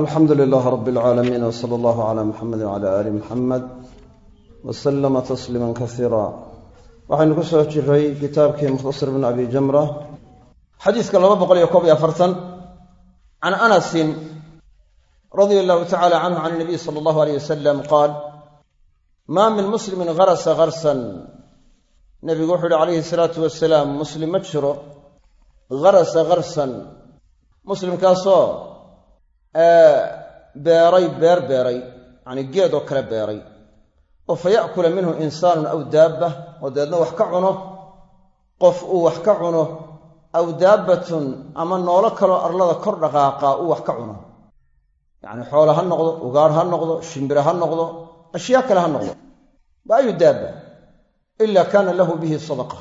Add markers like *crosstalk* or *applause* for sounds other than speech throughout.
alxamdu lilaah rab اlcaalamiin wsala allahu cala muxamedi wcala aali muxamed waslama tasliima kasiira waxaynu ku soo jiray kitaabkii mukhtasar bn abi jamra xadiiska laba boqol iyo koob iyo afartan can anasin radia allahu tacala canhu can nabiy sala allahu aleyh wasalam qaal maa min muslimin harasa harsan nebigu wuxuu uhi calayhi salaatu wasalaam muslim ma jiro harasa harsan muslimkaasoo beeray beer beeray yacanii geed oo kale beeray. Oo fa ya'kula minhu insaanun aw daabba oo dabeedna wax ka cuno qof uu wax ka cuno aw daabbatun ama noolo kaloo arlada kor dhaqaaqaa uu wax ka cuno. Yacni xoole ha noqdo ugaar ha noqdo shimbire ha noqdo ashyaa kale ha noqdo. Wa ayu daabba? Ilaa kaana lahu bihi sadaqa.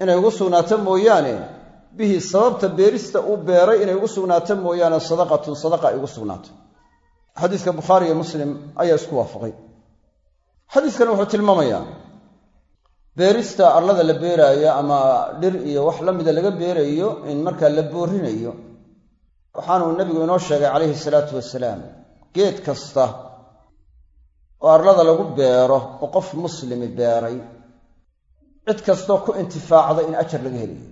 Inay ugu sugnaato mooyaane bihi sababta beerista uu beeray inay ugu sugnaato mooyaane sadaqatun sadaqa ay ugu sugnaato. Xadiiska bukhaari iyo muslim ayaa isku waafaqay. Xadiiskan wuxuu tilmaamayaa beerista arlada la beeraayo ama dhir iyo wax la mida laga beerayo in markaa la boorinayo waxaanuu nebigu inoo sheegay calayhi salaatu wasalaam geed kasta oo arlada lagu beero oo qof muslimi beeray cid kastoo ku intifaacda in ajar laga helayo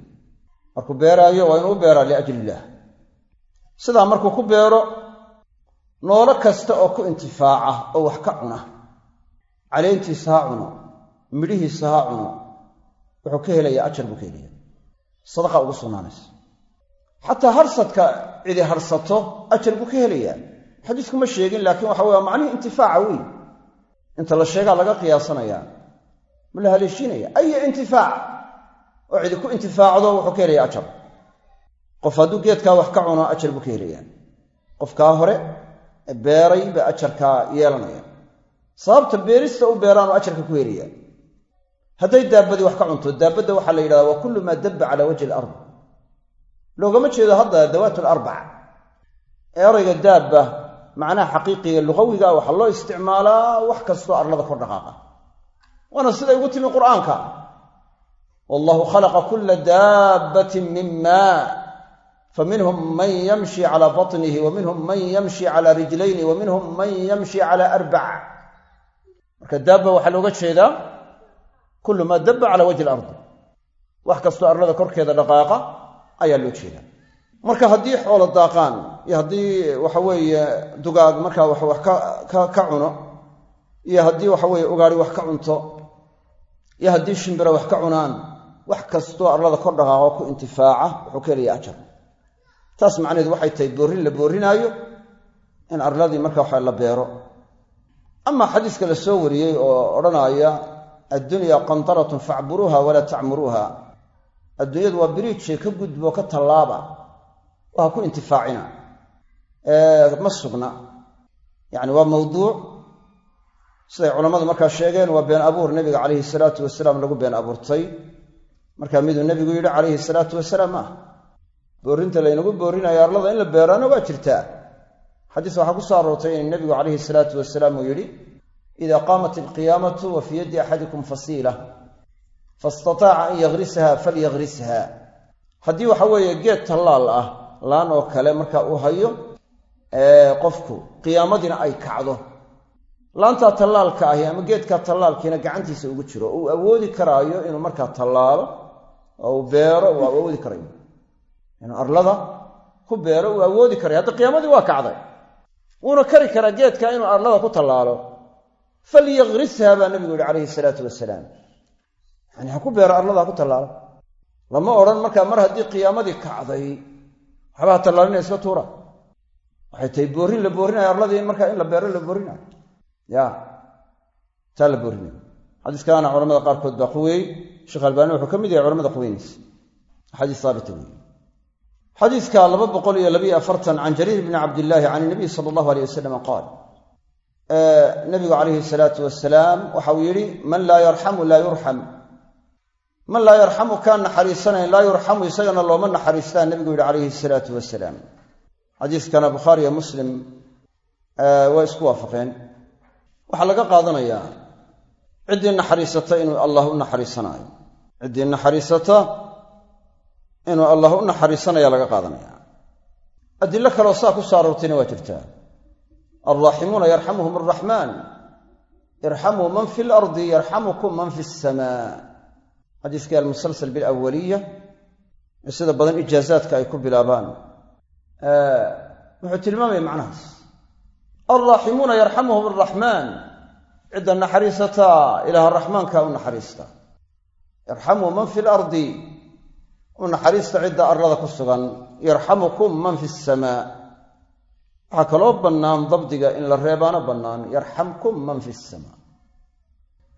markuu beeraayo waa inuu beeraa liajli illaah sidaa markuu ku beero noolo kasta oo ku intifaaca oo wax ka cuna caleentiisa ha cuno midhihiisa ha cuno wuxuu ka helayaa ajar buu ka helaya sadaqa ugu sugnaanaysa. Xataa harsadka cidi harsato ajar buu ka helayaa. Xadiisku ma sheegin laakiin waxa weye macnihii intifaaca wey inta la sheegaa laga qiyaasanayaa ma la haleeshiinaya. Aya intifaac oo cidi ku intifaacdo wuxuu ka helaya ajar. Qof hadduu geedkaa wax ka cuno ajar buu ka helayaa. Qofkaa hore beeray baa ajarkaa yeelanaya. Sababta beerista u beeraanu ajarka ku helaya hadday daabbadii wax ka cunto daabadda waxaa la yidhahdaa waa kullu maa dabba calaa wajhi alard. Loogama jeedo hadda dawaat alarbac erayga daabba macnaha xaqiiqiga luqawiga waxaa loo isticmaalaa wax kastoo arlada kor dhaqaaqa. Waana siday ugu timi qur'aanka wallahu khalaqa kula daabbatin min maa faminhum man yamshi calaa batnihi wa minhum man yamshi calaa rijlayni wa minhum man yamshi calaa arbac marka daabba waxaa looga jeedaa kullu maa dabba calaa wajhi alardi wax kastoo arlada korkeeda dhaqaaqa ayaa loo jeedaa marka haddii xoolo daaqaan iyo haddii waxa weeye dugaag markaa wax wax ka cuno iyo haddii waxa ugaari wax ka cunto iyo haddii shimbira wax ka cunaan wax kastoo arlada kor dhaqaaqo ku intifaaca wuxuu ka helaya ajar. Taas macnaheedu waxay tahay boorrin la boorrinaayo in arladii marka waxa la beero. Ama xadiiska la soo wariyey oo odhanaaya addunya qantaratun facburuuha walaa tacmuruuha adduunyadu waa biriijee ka gudbo ka tallaaba oo ku intifaacina. Ma sugna. Yacni waa mawduuc. Siday culammadu markaa sheegeen waa been abuur nebiga calayhi salaatu wasalaam lagu been abuurtay markaa miduu nebigu yidhi calayhi salaatu wasalaam ah boorrinta laynagu boorrinayo arlada in la beeraana waa jirtaa xadiis waxaa ku soo aroortay in nebigu calayhi salaatu wasalaam uu yidhi idaa qaamat alqiyaamatu wa fii yaddi axadikum fasiila fastataaca an yagrisaha falyagrisha haddii waxa weeye geed tallaal ah laan oo kale marka uu hayo qofku qiyaamadiina ay kacdo. Laantaa tallaalka ahi ama geedkaa tallaalkiina gacantiisa ugu jiro uu awoodi karaayo inuu markaa tallaalo oo uu beero uu awoodi karayo inuu arlada ku beero uu awoodi karayo hadda qiyaamadii waa kacday wuuna kari karaa geedka inuu arlada ku tallaalo. Falyagrisha baa nabigu yihi calayhi salaatu wasalaam yani ha ku beero arlada ha ku tallaalo. Lama odhan markaa mar haddii qiyaamadii kacday waxbaa tallaalinaya iska tuura. Waxay tahay boorrin la boorrinayo arladii in markaa in la beero la boorrinayo ya taa la boorrinayo xadiiskaana culamada qaarkood baa quweeyey sheekh albaani wuxuu ka mid yahay culamada quweynaysa xadiis haabita wey xadiiska laba boqol iyo labiyo afartan can jariir bni cabdillaahi can inabiy sala allahu aleyh wasalam qaal nabigu calayhi salaatu wasalaam waxauu yidhi man laa yarxamu laa yurxam man laa yarxamu kaan naxariisanayn laa yurxamu isagana looma naxariistaa nebigu yidhi calayhi salaatu wasalaam xadiiskana bukhaari iyo muslim waa isku waafaqeen. Waxaa laga qaadanayaa ciddii naxariisata inuu allah u naxariisanaayo. Ciddii naxariisata inuu allah u naxariisanaya laga qaadanaya. Adilo kaleo saa ku soo aroortayna waa jirtaa alraaximuuna yarxamuhum araxmaan irxamuu man fi lardi yarxamukum man fi asamaa xadiiskii almusalsal bilawaliya ee sida badan ijaazaadka ay ku bilaabaan. Wuxuu tilmaamaya macnahaas. Alraaximuuna yarxamuhum araxmaan cidda naxariisataa ilaaha raxmaanka u naxariista. Yarxamuu man fi lardi u naxariista cidda arlada ku sugan. Yarxamukum man fi asamaa waxaa kaloo bannaan dabdiga in la reebaano bannaan yarxamkum man fi asamaa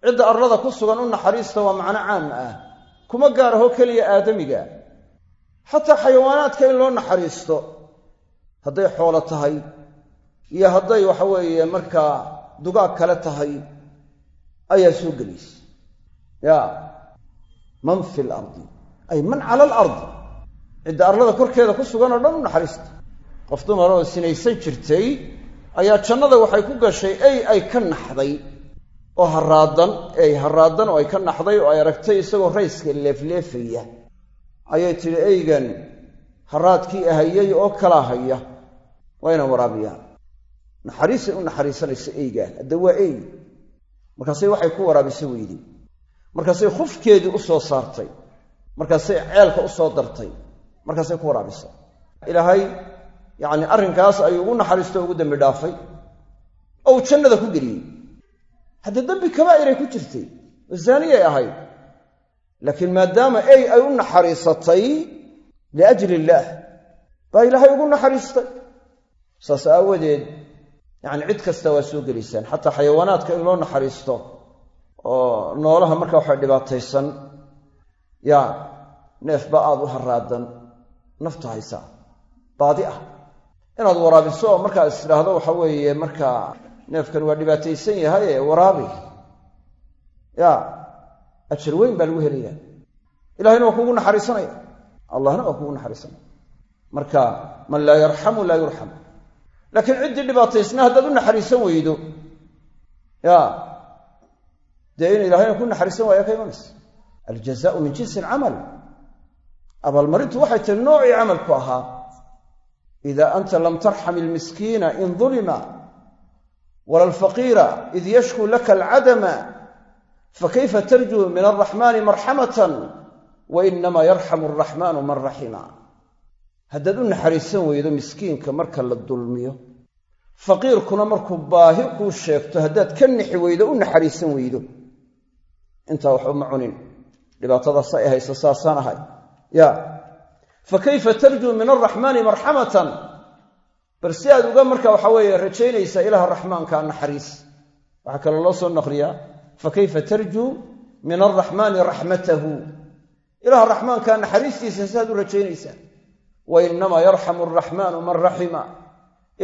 cidda arlada ku sugan u naxariista waa macno caam ah kuma gaar aho keliya aadamiga. Xataa xayawaanaadka in loo naxariisto hadday xoolo tahay iyo hadday waxa weeye markaa dugaag kale tahay ayaa soo gelaysa ya man fi lardi ay man cala alardi cidda arlada korkeeda ku sugan oo dhan u naxariista. Qof dumar oo sinaysan jirtay ayaa jannada waxay ku gashay ey ay ka naxday. Oo haraadan ey haraadan oo ay ka naxday oo ay aragtay isagoo rayska leefleefaya. Ayay tidhi eygan haraadkii ahayay oo kalaa haya. Waa inaan waraabiyaan naxariisay u naxariisanayso eygaan hadda waa ey. Markaasay waxay ku waraabisa weyday markaasay khufkeedii u soo saartay. Markaasay ceelka u soo dartay. Markaasay ku waraabisay. Ilaahay yacni arrinkaas ayuu ugu naxariisto ugu dembi dhaafay. Oo uu jannada ku geliyey. Hadda dembi kabaa'iray ku jirtay. Oo zaaniyay ahayd. Laakiin maadaama ey ay u naxariisatay liajli illaah baa ilaahay ugu naxariistay. Saas aawadeed yacni cid kasta waa soo gelaysaan xataa xayawaanaadka in loo naxariisto oo noolaha marka waxa dhibaataysan yaa neefba aada u haraadan naftu haysaa baadi ah. Inaad waraabiso oo markaa is tidhaahdo waxa weeye markaa neefkan waa dhibaataysan yahay ee waraabi. Ya ajar weyn baa lagu helaya ilahayna waa kugu naxariisanaya. Allahna waa kugu naxariisanaya. Marka man laa yarxamu laa yurxam laakiin ciddii dhibaataysna haddaad u naxariisan weydo. Ya. Dee in ilahayna ku naxariisan waaya ka imanaysa? Aljazaau min jinsi alcamal abaalmarintu waxay tahi noocii camalku ahaa. Ida anta lam tarxam ilmiskiina in dulima wala alfaqiira id yashku laka alcadama fakayfa tarjuu min alraxmani marxamatan wa inama yarxamu alraxmanu man raxima haddaad u naxariisan weydo miskiinka marka la dulmiyo? Faqiirkuna markuu baahi kuu sheegto haddaad ka nixi weydo u naxariisan weydo. Intaa waxba ma cunin. Dhibaatadaas ay haysa saasaan ahay. Ya. Fa tarjuu min alraxmaani marxamatan bal si aad uga marka waxa weeye rajaynaysaa ilaha raxmaanka naxariis. Waxaa kaloo loo soo naqliyaa fa kayfa tarjuu min alraxmaani raxmatahu ilaha raxmaanka naxariistiisa si u rajaynaysaa wa inamaa yarxamu alraxmaanu man raxima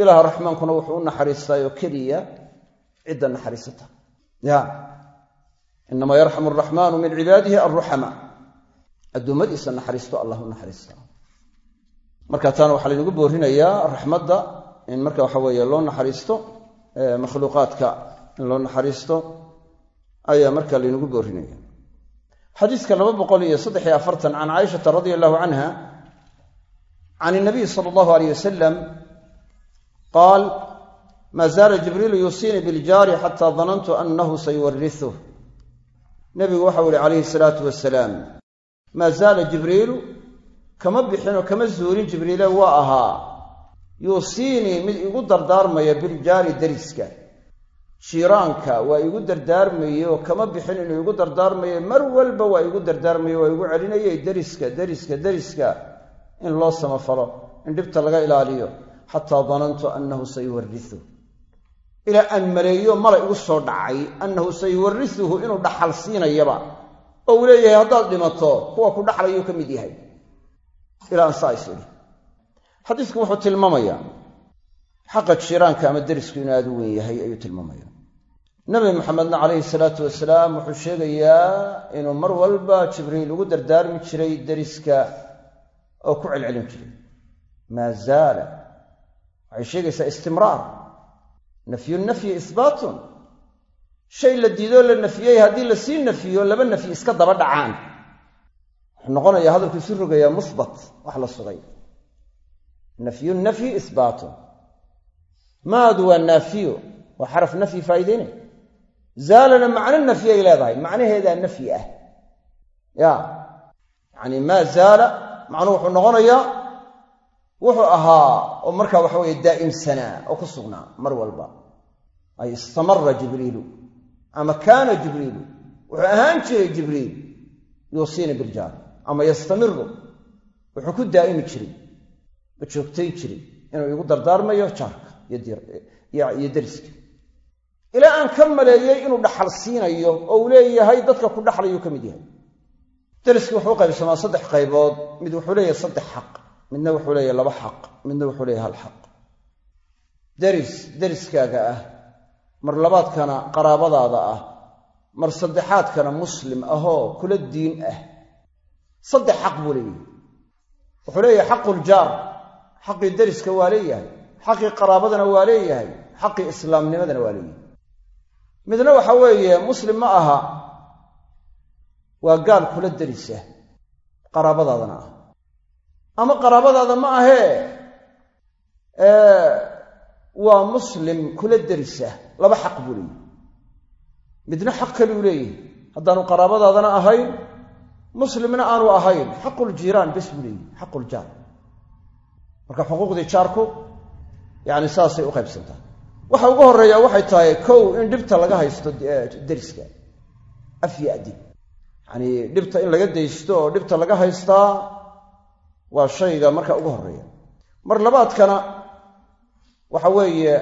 ilaha raxmaankuna wuxuu u naxariistaayoo keliya cidda naxariisata. Ya. Inamaa yarxamu araxmaanu min cibaadihi alruxama addoommadiisa naxariisto allah u naxariista. Marka taana waxaa laynagu boorinayaa raxmadda in marka waxa weeye loo naxariisto makhluuqaadka in loo naxariisto ayaa marka laynagu boorinaya xadiiska laba boqol iyo saddex iyo afartan can caaishata radia allahu canha can inabiy sala allahu aleyh wasalam qaal maa zaala jibriilu yuusiinii biljaari xataa danantu annahu sayuwarisuh nebigu waxau ihi calayhi salaatu wasalaam maa zaala jibriilu kama bixinoo kama zuulin jibriile waa ahaa yuusiinii mid igu dardaarmaya biljaari deriska jiiraanka waa igu dardaarmaye oo kama bixin inuu igu dardaarmaye mar walba waa igu dardaarmaye waa igu celinayay deriska deriska deriska in loo samafalo in dhibta laga ilaaliyo xataa danantu annahu sayuwarisuh ilaa aan maleeyo mala igu soo dhacay annahu sayuwarisuhu inuu dhaxal siinayaba. Oo uu leeyahay haddaad dhimato kuwa ku dhaxlayuu ka mid yahay. Ilaa aan saa is wuxuu tilmaamayaa xaqa jiiraanka ama derisku inuu aada u weyn yahay ayuu tilmaamaya nabi maxamedna calayhi salaatu wasalaam wuxuu sheegayaa inuu mar walba jibriil ugu dardaarmi jiray deriska oo ku celcelin jiray. Maa zaala. Waxay sheegaysaa istimraar. Nafyu nafyi ihbaatun shay la diidoo la nafiyey haddii la sii nafiyo laba nafyi iska daba dhacaan. Wuxuu noqonayaa hadalku isu rogayaa musbat wax la sugay. Nafyu nafyi isbaatun. Maadu waa naafiyo waa xaraf nafyi faa'iideynay zaalana macno nafyi ay leedahay. Macnaheedaa nafyi ah. Ya yacni maa zaala macnuhu wuxuu noqonayaa wuxuu ahaa oo markaa waxa weeye daa'imsanaa oo ku sugnaa mar walba. Ay istamara jibriilu ama kaana jibriilu. Wuxuu ahaan jiray jibriil yuusiina biljaar ama yastamiru. Wuxuu ku daa'imi jiray oo joogtay jiray inuu igu dardaarmayo jaarka iyo deriska. Ilaa aan ka maleeyey inuu dhaxal siinayo oo uu leeyahay dadka ku dhaxlayuu ka mid yahay deriski wuxuu qaybsamaa saddex qaybood. Mid wuxuu leeyahay saddex xaq midna wuxuu leeyahay laba xaq midna wuxuu leeyahay hal xaq. Deris deriskaaga ah mar labaadkana qaraabadaada ah mar saddexaadkana muslim ahoo kula diin ah. Saddex xaq buu leeyahay. Wuxuu leeyahay xaquljaar xaqii deriska waa leeyahay xaqii qaraabadana waa leeyahay xaqii islaamnimadana waa leeyahay. Midna waxa weeye muslim ma aha waa gaal kula derisa qaraabadaadana ah. Ama qaraabadaada ma ahee? Waa muslim kula derisa laba xaq buu leeyahy midna xaq kaluu leeyahay. Haddaanu qaraabadaadana ahayn muslimna aanu ahayn. Xaquljiiraan bes buu leeyahy xaquljaar marka xuquuqdii jaarku yacni saasay u qaybsantaa waxa ugu horreeya waxay tahay kow in dhibta laga haysto deriska adib yacanii dhibta in laga daysto oo dhibta laga haystaa waa shayga marka ugu horreeya. Mar labaadkana waxa weeye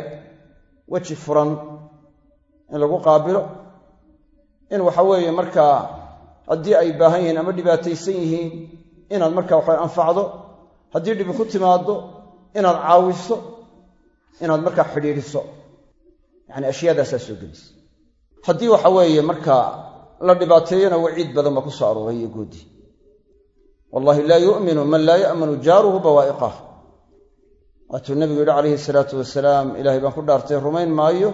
weji furan in lagu qaabilo in waxa weeye markaa haddii ay baahan yihiin ama dhibaataysan yihiin inaad marka waxa anfacdo haddii dhibi ku timaaddo inaad caawiso inaad markaa xidhiidhiso. Yacani ashyaadaasaa soo gelisa. Haddii waxa weeye markaa la dhibaateeyona waciid badan baa ku soo arooray iyo goodi. Wallahi laa yu'minu man laa ya'manu jaaruhu bawaa'iqah waatuu nebigu yidhi calayhi salaatu wasalaam ilaahay baan ku dhaartay rumayn maayo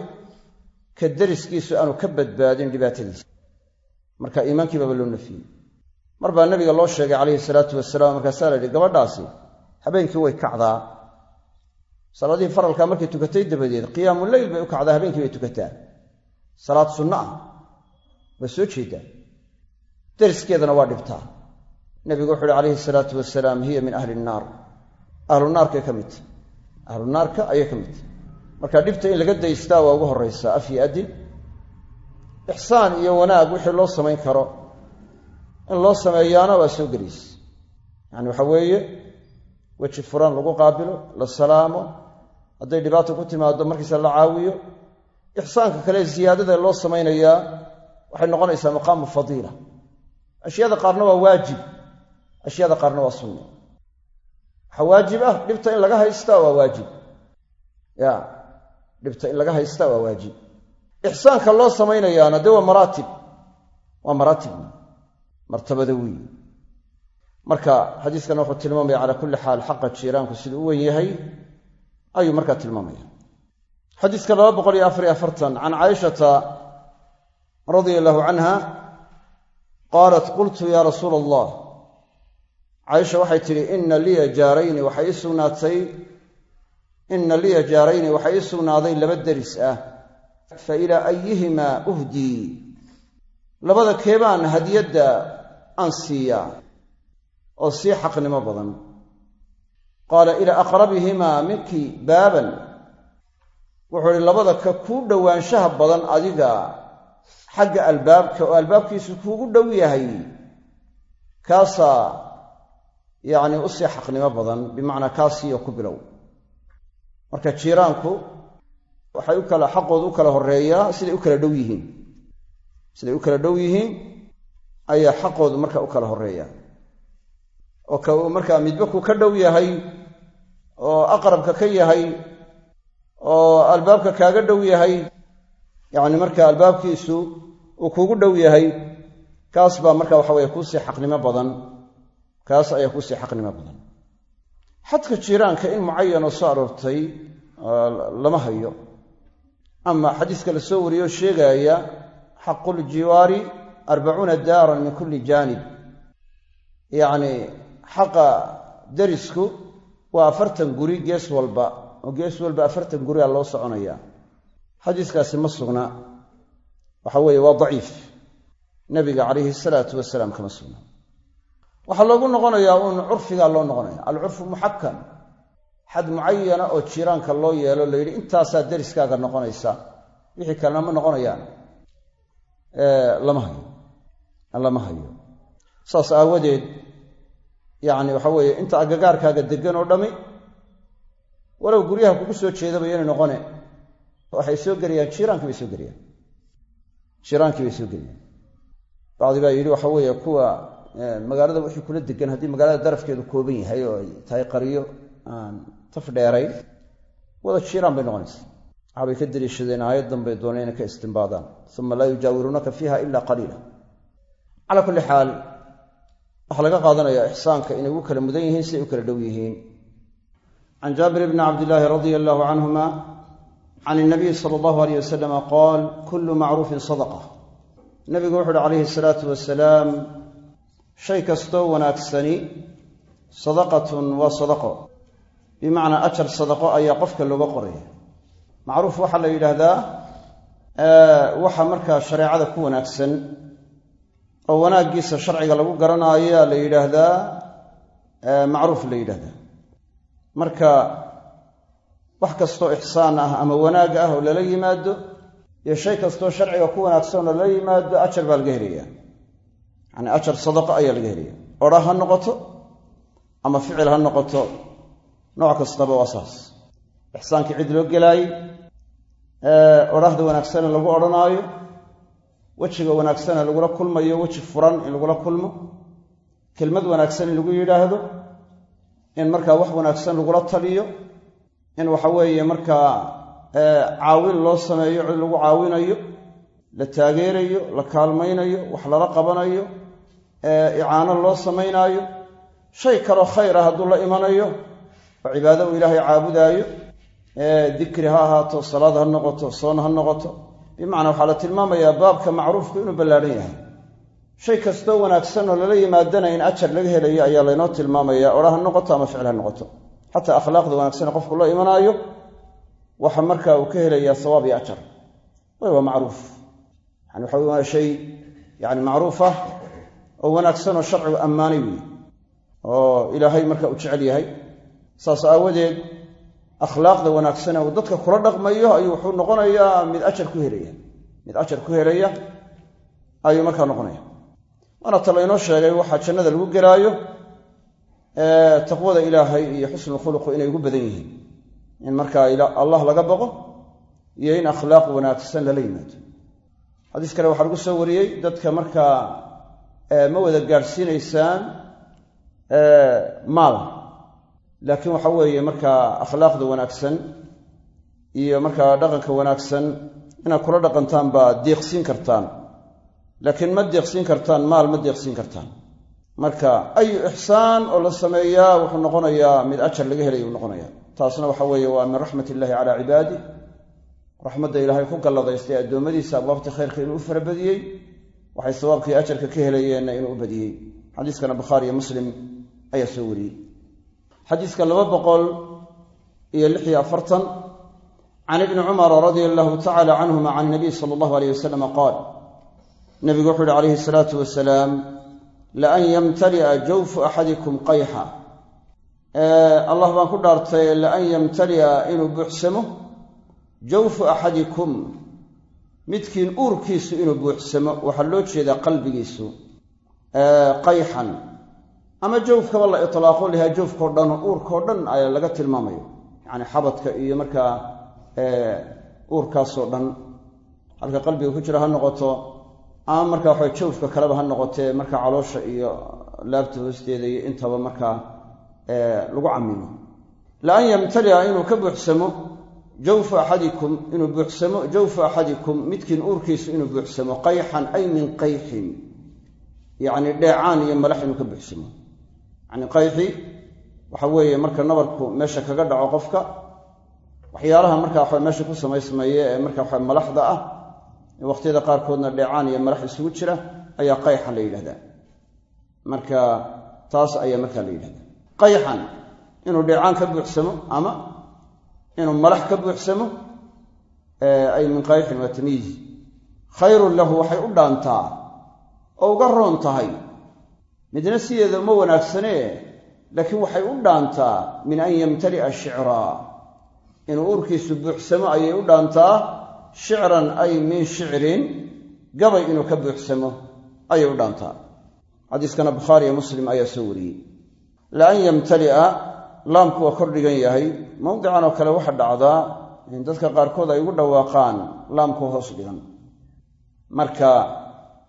ka deriskiisu aanu ka badbaadin dhibaatadiisa. Marka iimaankii baaba loo nafiyey. Mar baa nabiga loo sheegay calayhi salaatu wasalaam markaasaa la yidhi gabadhaasi habeenkii way kacdaa. Salaadihii faralkaa markay tukatay dabadeed qiyaamu leyl bay u kacdaa habeenkii bay tukataa. Salaad sunno ah waa soo jeedaa deriskeedana waa dhibtaa. Nebigu wuxu uhi calayhi salaatu wasalaam hiya min ahli nnaar ahlu naarkay ka mid. Tahy ahlu naarka ayay ka mid. Marka dhibta in laga daystaa waa ugu horraysaa af iyo adin ixsaan iyo wanaag wixii loo samayn karo. In loo sameeyaana waa soo gelaysa yacani waxa weeye weji furan lagu qaabilo la salaamo hadday dhibaata ku timaado markiisa la caawiyo. Ixsaanka kale ziyaadada loo samaynayaa waxay noqonaysaa maqaamu fadiila. Ashyaada qaarna waa waajib. Ashyaada qaarna waa sunna. Waxaa waajib ah dhibta in laga haystaa waa waajib. Ya dhibta in laga haystaa waa waajib. Ixsaanka loo samaynayaana dee waa maraatib. Waa maraatib. Martabada weyi marka xadiiskana wuxuu tilmaamaya calaa kulli xaal xaqa jiiraanku siduu u wen yahay ayuu markaa tilmaamaya xadiiska laba boqol iyo afar iyo afartan can caaishata radia allahu canha qaalat qultu yaa rasuula allah caaisha waxay tidhi ina liya jaarayni waxay ii sugnaatay ina liya jaarayni waxay ii sugnaaday laba deris ah fa ilaa ayihimaa uhdii labada keebaan hadiyadda aan siiyaa oo sii xaqnimo badan. Qaala ilaa aqrabihimaa minki baaban. Wuxuu ihi labada ka kuu dhowaanshaha badan adiga xagga albaabka oo albaabkiisu kuugu dhow yahay kaasaa yacni u sii xaqnimo badan bimacnaa kaasiiyo ku bilow. Marka jiiraanku waxay u kala xaqoodu u kala horeeyaa siday u kala dhow yihiin. Siday u kala dhow yihiin ayaa xaqoodu marka u kala horreeya oo ka markaa midba ku ka dhow yahay oo aqrabka ka yahay oo albaabka kaaga dhow yahay yacni marka albaabkiisu uu kuugu dhow yahay kaas baa marka waxa weye kuusii xaqnimo badan. Kaas ayaa kuusii xaqnimo badan. Xadka jiiraanka in mucayanoo soo aroortay lama hayo. Ama xadiiska la soo wariyoo sheegaaya xaquljiwaari arbacuuna daaran min kulli jaanib. Yacni xaqa derisku waa afartan guri gees walba oo gees walba afartan guriga loo soconaya xadiiskaasi ma sugna. Waxa weeye waa daciif. Nabiga calayhi salaatu wasalaam kama sugna. Waxaa loogu noqonayaa uun curfigaa loo noqonaya. Alcurfu muxakam. Xad mucayana oo jiiraanka loo yeelo la yidhi intaasaa deriskaaga noqonaysa. Wixii kalena ma noqonayaan. Lama hayo. Lama hayo. Saas aawadeed yacni waxa weeye inta agagaarkaaga degan oo dhammi walow guryaha kugu soo jeedaba yanay noqone waxay soo gelayaan jiiraankii bay soo gelayaan jiiraankii bay soo gelayaan bacdi baa yidhi waxa weeye kuwa magaalada wixii kula degan haddii magaalada darafkeedu kooban yahay oo ay tahay qaryo aan taf dheerayn wada jiiraan bay noqonaysaa waxaabay ka deliishadeen aayaddan bay dooneen inay ka istimbaadaan. Uma laa yujaawiruunaka fiiha ila qaliila. Calaa kulli xaal waxaa laga qaadanayaa ixsaanka inay ugu kala mudan yihiin siday u kala dhow yihiin. Can jaabir bni cabdillaahi radia allahu canhuma can inabiyi sala allahu aleyh wasalama qaal kullu macruufin sadaqa nabigu wuxu uhi calayhi salaatu wasalaam shay kastoo wanaagsani sadaqatun waa sadaqo bimacnaa ajar sadaqo ayaa qofka looga qoraya macruuf waxaa la yidhaahdaa waxa markaa shareecada ku wanaagsan oo wanaaggiisa sharciga lagu garanaayaa la yidhaahdaa macruuf la yidhahdaa wax kastoo ixsaan ah ama wanaag ah oo lala yimaado iyo shay kastoo sharciga ku wanaagsan oo lala yimaado ajar baa laga helaya yani ajar sadaqo ayaa laga helaya odha ha noqoto ama ficil ha noqoto nooc kastaba waa saas. Ixsaankii cid loo gelaayey odhahda wanaagsana lagu odhanaayo wejiga wanaagsana lagula kulmayo weji furan in lagula kulmo kelmad wanaagsan in lagu yidhaahdo in markaa wax wanaagsan lagula taliyo in waxa weeye markaa caawin loo sameeyo cid lagu caawinayo la taageerayo la kaalmaynayo wax lala qabanayo icaano loo samaynaayo shay kaloo khayr ah hadduu la imanayo oo cibaado uu ilaahay caabudaayo dikri ha ahaato salaad ha noqoto soon ha noqoto bimacnaa waxaa la tilmaamayaa baabka macruufku inuu ballaadhan yahay. Shay kastoo wanaagsan oo lala yimaadana in ajar laga helayo ayaa laynoo tilmaamaya odha ha noqoto ama ficil ha noqoto xataa akhlaaqda wanaagsan ee qofku la imanaayo waxa marka uu ka helayaa sawaab iyo ajar. Way waa macruuf. Yani waxa waa shay yani macruuf ah oo wanaagsan oo sharcigu ammaanay weeye oo ilaahay marka uu jecel yahay. Saas aawadeed akhlaaqda wanaagsane uu dadka kula dhaqmayo ayuu wuxuu noqonayaa mid ajar ku helaya. Mid ajar ku helaya ayuu markaa noqonaya waana ta laynoo sheegay waxaa jannada lagu gelaayo taqwada ilaahay iyo xusnu khuluqu inay ugu badan yihiin. In markaa allah laga baqo iyo in akhlaaq wanaagsan lala yimaado. Xadiis kale waxaa lagu soo wariyey dadka markaa ma wada gaadhsiinaysaan maal. Laakiin waxa weeye markaa akhlaaqda wanaagsan iyo markaa dhaqanka wanaagsan inaad kula dhaqantaan baa deeqsiin kartaan. Laakiin ma deeqsiin kartaan maal ma deeqsiin kartaan marka ayu ixsaan oo la sameeyaa wuxuu noqonayaa mid ajar laga helay uu noqonaya taasna waxa weeye waa min raxmat illahi calaa cibaadi. Raxmadda ilaahay ku galladaystay addoommadiisa abwaabta khayrka inuu u farabadiyey waxay sawaabkii ajarka ka helayeenna inuu u badiyey. Xadiiskana bukhaari iyo muslim ayaa soo wariyey. Xadiiska laba boqol iyo lix iyo afartan can ibni cumara radia allahu tacala canhuma can nabiy sala allahu aleyh wasalama qaal. Nabigu wuxuu uhi calayhi salaatu wasalaam laan yamtali'a jawfu axadikum qayxa allah baan ku dhaartay laan yamtali'a inuu buuxsamo jawfu axadikum midkiin uurkiisu inuu buuxsamo waxaa loo jeedaa qalbigiisu qayxan ama jawfkaba la itlaaqo lahaa jawfkao dhan uurkao dhan ayaa laga tilmaamayo yacni xabadka iyo markaa uurkaasoo dhan halka qalbiga ku jira ha noqoto ama marka waxa jawfka kaleba ha noqotee marka caloosha iyo laabta hoosteeda iyo intaba markaa lagu camimo laan yamtali'a inuu ka buuxsamo jawfu axadikum inuu buuxsamo jawfu axadikum midkiin uurkiisu inuu buuxsamo qayxan ay min qayxin. Yacni dheecaan iyo malax inuu ka buuxsamo. Yacni qayxi waxa weeye marka nabarku meesha kaga dhaco qofka waxyaalaha marka waxa meesha ku samaysmaya ee marka waxa malaxda ah waqtiyada qaarkoodna dheecaan iyo malax isugu jira ayaa qayxan la yidhahdaa. Marka taas ayaa markaa la yidhahdaa. Qayxan inuu dheecaan ka buuxsamo ama inuu malax ka buuxsamo ay min qayxin waa tamyiiz khayrun lahu waxay u dhaantaa oo uga roon tahay. Midna sideeda uma wanaagsanee laakiin waxay u dhaantaa min an yamtali'a shicraa inuu uurkiisu buuxsamo ayay u dhaantaa shicran ay min shicrin gabay inuu ka buuxsamo ayay u dhaantaa. Xadiiskana bukhaari iyo muslim ayaa soo wariyey. La an yamtali'a laamku waa kor dhigan yahay. Mawdican oo kale waxa dhacdaa in dadka qaarkood ay ugu dhawaaqaan laamku hoos dhigan. Marka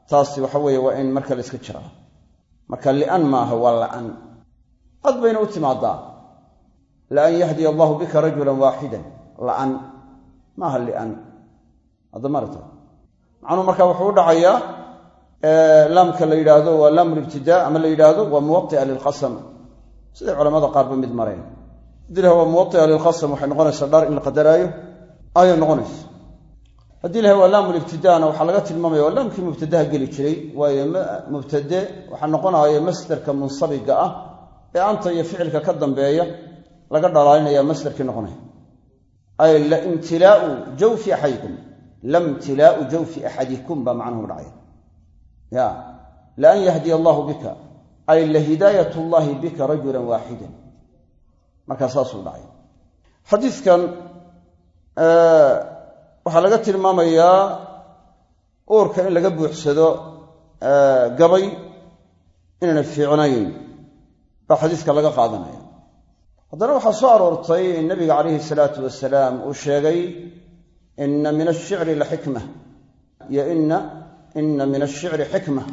taasi waxa weeye waa in marka la iska jiraa marka li'an maaha waa la'an. Ad bayna u timaadaa. Laan yahdiya allahu bika rajulan waaxidan la'an. Maaha li'an hadda marata macnuhu marka wuxuu dhacayaa laamka la yidhaahdo waa laamu libtidaa ama la yidhaahdo waa muwatia lilqasam siday culamada qaarba mid mareen. Haddii waa muwatia lilqasam waxay noqonaysaa dhar in la qadaraayo ayay noqonaysa haddii laha waa laamu libtidaana waxaa laga tilmaamaya waa laamkii mubtadaha geli jiray waayo mubtade waxaa noqonaya masderka munsabiga ah ee anta iyo ficilka ka dambeeya laga dhalaalinaya masderkii noqonaya. Ay laimtilaau jawfi axadikum lamtilaau jawfi axadikum baa macnuhu dhacaya ya laan yahdiya allahu bika ay lahidaayat llahi bika rajulan waaxidan markaa saasuu dhacay xadiidkan waxaa laga tilmaamayaa uurka in laga buuxsado gabay inaana fiicnayn baa xadiiska laga qaadanaya haddana waxaa soo aroortay in nabiga calayhi salaatu wasalaam uu sheegay ina min ashicri la xikma iyo ina min ashicri xikma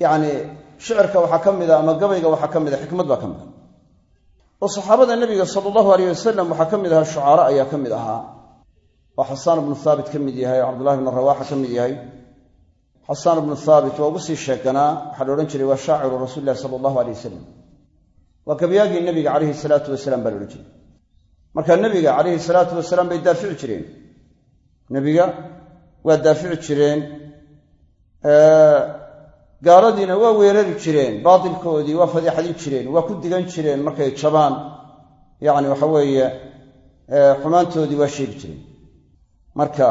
yacni shicirka waxaa ka mida ama gabayga waxaa ka mida xikmad baa ka mida oo saxaabada nebiga sala allahu aleyh wasalam waxaa ka mid ahaa shucaara ayaa ka mid ahaa oo xasaan ibnu haabit ka mid yahay oo cabdullahi bnu rawaaxa ka mid yahay xasaan ibnu haabit waa ugu sii sheeganaa waxaa la odhan jiray waa shaaciru rasuuli illahi sala allahu aleyh wasalam waa gabyaagii nebiga calayhi salaatu wasalaam baa la odhan jiray marka nebiga calayhi salaatu wasalaam bay daafici jireen nebiga waa daafici jireen. Gaaladiina waa weerari jireen baatilkoodii waa fadeexadin jireen waa ku digan jireen markay jabaan. Yacni waxa weeye xumaantoodii waa sheegi jireen. Marka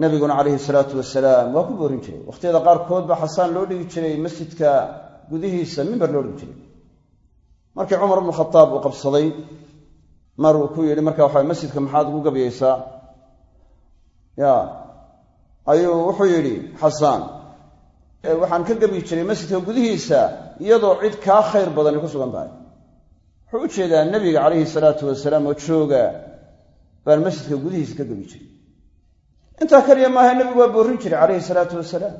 nabiguna calayhi salaatu wasalaam waa ku boorin jiray wakhtiyada qaarkood baa xasaan loo dhigi jiray masjidka gudihiisa mimber loo dhigi jiray. Markii cumar bnu khataab uu qabsaday mar uu ku yidhi marka waxa masjidka maxaad ugu gabyaysaa ya. Ayuu wuxuu yidhi xasaan waxaan ka gebyi jiray masjidka gudihiisa iyadoo cid kaa khayr badani ku sugan tahay. Wuxuu u jeedaa nebiga calayhi salaatu wasalaam oo jooga baan masjidka gudihiisa ka gebyi jiray. Intaa kaliya maaha nebigu waa boorin jiray calayhi salaatu wasalaam.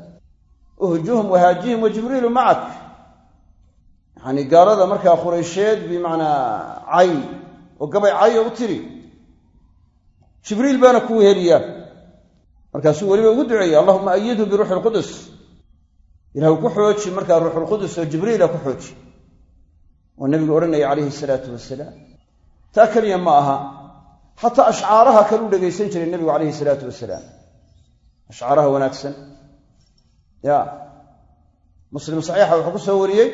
Uhjuhum wahaajihim wa jibriilu macak. Yacanii gaalada markaa quraysheed bimacnaa cay oo gabay cayo u tiri jibriil baana ku weheliyaa markaasuu weliba ugu duceeyey allahuma ayidhu biruuxi lqudus ilahu ku xooji markaa ruuxulqudus oo jibriila ku xooji. Oo nebigu odhanaya calayhi salaatu wasalaam taa keliya ma aha xataa ashcaaraha kale u dhegaysan jiray nebigu calayhi salaatu wasalaam ashcaaraha wanaagsan. Ya muslim saxiixa wuxuu ku soo wariyey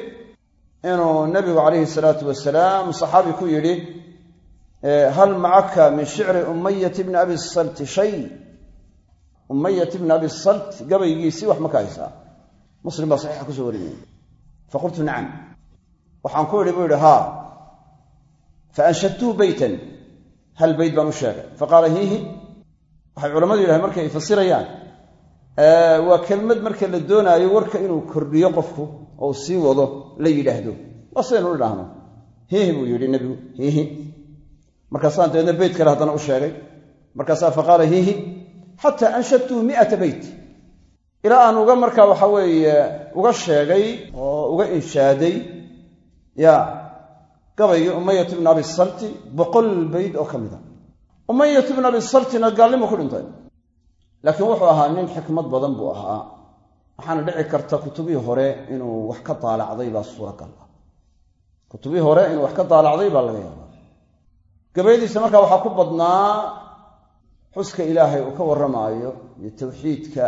inuu nebigu calayhi salaatu wasalaam saxaabi ku yidhi hal macaka min shicri umayat bni abi salti shay umayat bni abi salt gabaygiisii wax ma ka haysaa. Muslim baa saxiixa ku soo warinaya faqultu nacam. Waxaan ku idhi buu yidhi haa. Faanshadtuhu beytan hal beyt baan u sheegay. Faqaala hiihi. Waxay culammadu yidhahdeen markay fasirayaan. Waa kelmad marka la doonaayo warka inuu kordhiyo qofku oo sii wado la yidhaahdo. Waa sidaynu u idhaahno. Hiihi buu yidhi nebigu hiihi. Markaasaan dabeedna beyt haddana u sheegay. Markaasaa faqaala hiihi xataa anshadtuhu mi'ata beyt ilaa aan uga markaa waxa weeye uga sheegay oo uga inshaaday ya gabaygii umayat bnu abi salti boqol bayd oo ka mida umayat bnu abi saltina gaalnimo ku dhintay. Laakiin wuxuu ahaa nin xikmad badan buu ahaa. Waxaana dhici karta kutubihii hore inuu wax ka daalacday baa suuragal ah kutubihii hore inuu wax ka daalacday baa laga yaabaa. Gabayadiisa markaa waxaa ku badnaa xuska ilaahay uu ka warramaayo iyo tawxiidka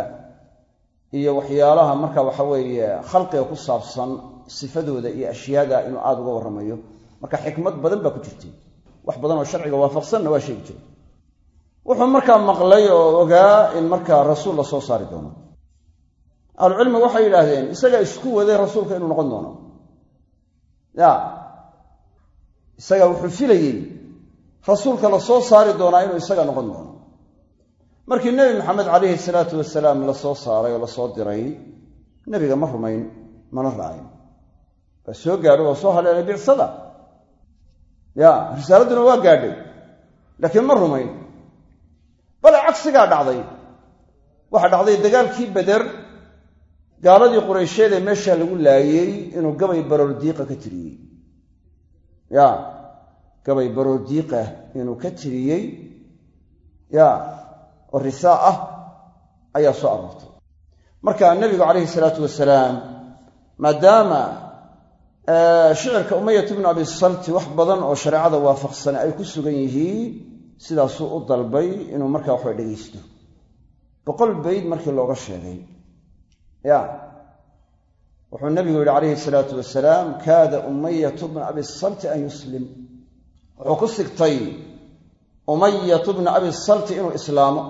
iyo waxyaalaha marka waxa weeye khalqiga ku saabsan sifadooda iyo ashyaada inuu aada uga warramayo marka xikmad badan baa ku jirtay. Wax badan oo sharciga waafaqsanna waa sheegi jiray. Wuxuu markaa maqlay oo ogaa in markaa rasuul la soo saari doono. Ahlucilmigu waxay yidhaahdeen isagaa isku waday rasuulka inuu noqon doono. Ya isagaa wuxuu filayey rasuulka la soo saari doonaa inuu isaga noqon doono markii nebi maxamed calayhi salaatu wasalaam la soo saaray oo la soo diray nebiga ma rumayn mana raacin waa soo gaadho waa soo haleelay bicsada. Ya risaaladduna waa gaadhay laakiin ma rumayn. Bale cagsigaa dhacday. Waxaa dhacday dagaalkii beder gaaladii quraysheed ee meeshaa lagu laayey inuu gabay baroordiiqa ka tiriyey. Ya gabay baroordiiqa inuu ka tiriyey. Ya oo risaa ah ayaa soo aroortay marka nebigu calayhi salaatu wasalaam maadaama shicirka umayat bnu abi salti wax badan oo shareecada waafaqsane ay ku sugan yihiin sidaasuu u dalbay inuu markaa waxba dhegaysto boqol bayd markii looga sheegay. Ya wuxuu nabigu yihi calayhi salaatu wasalaam kaada umayatu bna abi salti an yuslim. Wuxuu ku sigtay umayatu bna abi salti inuu islaamo.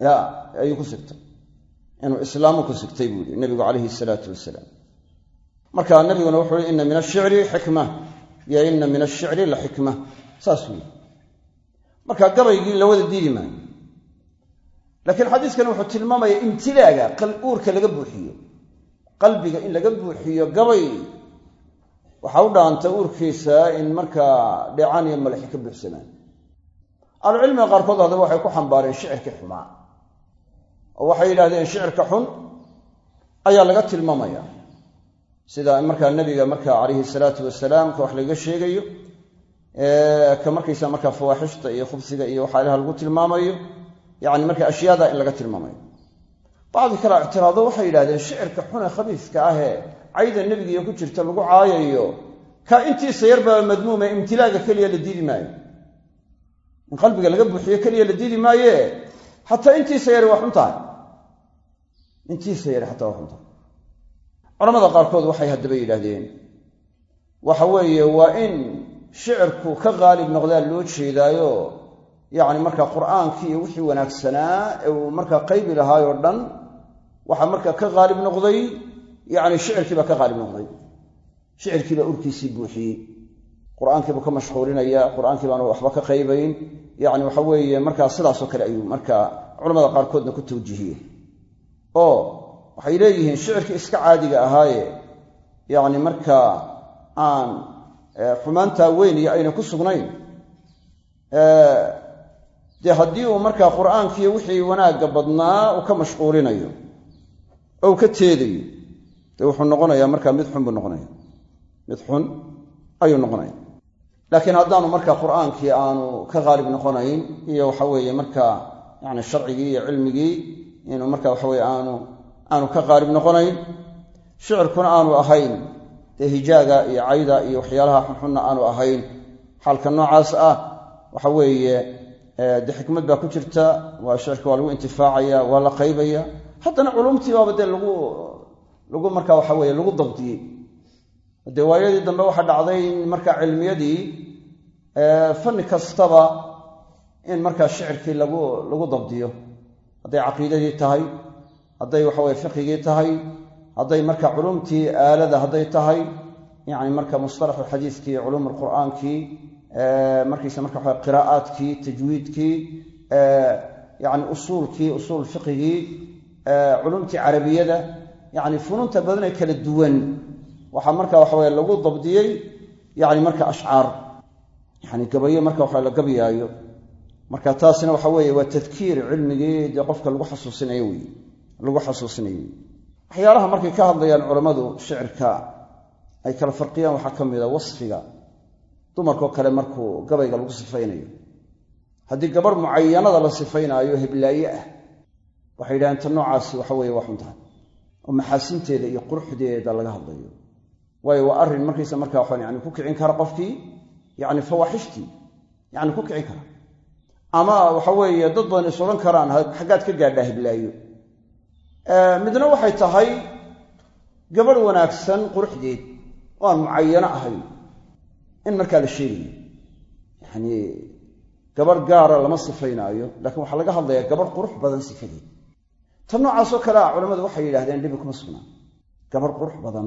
Ya ayuu ku sigtay. Inuu islaamu ku sigtay buu yihi nabigu calayhi salaatu wasalaam. Marka nabiguna wuxuu yihi ina min ashicri xikma. Yo ina min ashicri la xikma. Saasuu yihi marka gabaygii lawada diidi maayo. Laakiin xadiiskani wuxuu tilmaamaya imtilaaga uurka laga buuxiyo. Qalbiga in laga buuxiyo gabay waxa u dhaanta uurkiisa in markaa dheecaan iyo malaxi ka buuxsamaan ahlucilmiga qaarkood haddaba waxay ku xambaareen shicirkii xumaa oo waxay yidhahdeen shicirka xun ayaa laga tilmaamaya sida markaa nebiga markaa calayhi salaatu wasalaam ka wax lagaga sheegayo ka markaysa markaa fawaaxishta iyo khubsiga iyo waxaa ilaha lagu tilmaamayo yani marka ashyaada in laga tilmaamayo. Bacdi kale ictiraado waxay yidhahdeen shicirka xune khabiiska ahee cayda nebigiiyo ku jirta lagu caayayo ka intiisa yarbaa madmuume imtilaaga keliya la diidi maayo in qalbiga laga buuxiyo keliya la diidi maaye. Xataa intiisa yari waa xun intiisa yari xataa waa xun tahay qaarkood waxay haddaba yidhaahdeen. Waxa weeye waa in shicirku ka qaalib noqdaa loo jeedaayo. Yacni markaa qur'aankii iyo wixii wanaagsanaa ee uu markaa qaybi lahaayoo dhan waxaa markaa ka qaalib noqday yacni shicirkii baa ka qaalib noqday. Shicirkii baa urkiisii buuxiyey qur'aankiibuu ka mashquulinaya qur'aankii baanu waxba ka qaybayn. Yacni waxa weeye markaa sidaasoo kale ayuu markaa culamada qaarkoodna ku tawjiihiyey. Oo waxay leeyihiin shicirkii iska caadiga ahaaye. Yacni markaa aan xumaantaa weyn iyo ayna ku sugnayn. Dee haddii uu markaa qur'aankiiyo wixii wanaagga badnaa uu ka mashquulinayo oo ka teedayo dee wuxuu noqonayaa markaa mid xun buu noqonaya mid xun ayuu noqonaya laakiin haddaanu markaa qur'aankii aanu ka qaalib noqonayn iyo waxa weeye markaa yani sharcigii iyo cilmigii inuu marka waxaweye aanu aanu ka qaalib noqonayn shicirkuna aanu ahayn dee hijaaga iyo cayda iyo waxyaalaha xunxunna aanu ahayn xaalka noocaas ah waxa weeye de xikmad baa ku jirta waa shicirka waa lagu intifaacaya waa la qaybaya. Haddana culumtii baaba dee lagu marka waxa weye lagu dabdiyey. Dee waayadii dambe waxaa dhacday in markaa cilmiyadii fanni kastaba in markaa shicirkii lagu dabdiyo. Hadday caqiidadii tahay hadday waxaweye fiqigii tahay hadday marka culumtii aalada hadday tahay yani marka mustalaxu xadiiskii culuum alqur'aankii markiisa marka waxa qiraa'aadkii tajwiidkii yani usuulkii usuul fiqigii culumtii carabiyada yani funuunta badanee kala duwan. Waxaa marka waxaweye lagu dabdiyey yani marka ashcaar yani gabayo marka waxa la gabyaayo marka taasina waxa weeye waa tadkiir cilmigii dee qofka lagu xasuusinayo wey lagu xasuusinayo wey waxyaalaha markay ka hadlayaan culammadu shicirka ay kala farqiyaan waxaa ka mida wasfiga. Dumarkao kale markuu gabayga lagu sifaynayo. Haddii gabarh mucayanada la sifaynaayo heblaaye ah waxay yidhahdeen ta noocaasi waxa weeye waa xun oo maxaasinteeda iyo quruxdeeda laga hadlayo. Waayo waa arrin markaysa markaa waxaan yani ku kicin kara qofkii yani fawaaxishtii yani ku kicin kara. Ama waxa weeye dad badan is odhan karaan xaggaad ka gaadhaa heblaayo midna waxay tahay gabadh wanaagsan quruxdeed oo aan mucayano ahayn in markaa la sheegayo. Yacni gabadh gaara lama sifaynaayo laakiin waxaa laga hadlayaa gabadh qurux badan sifadeed. Ta noocaasoo kale ah culammadu waxay yidhahdeen dhibi kuma sugnaa gabadh qurux badan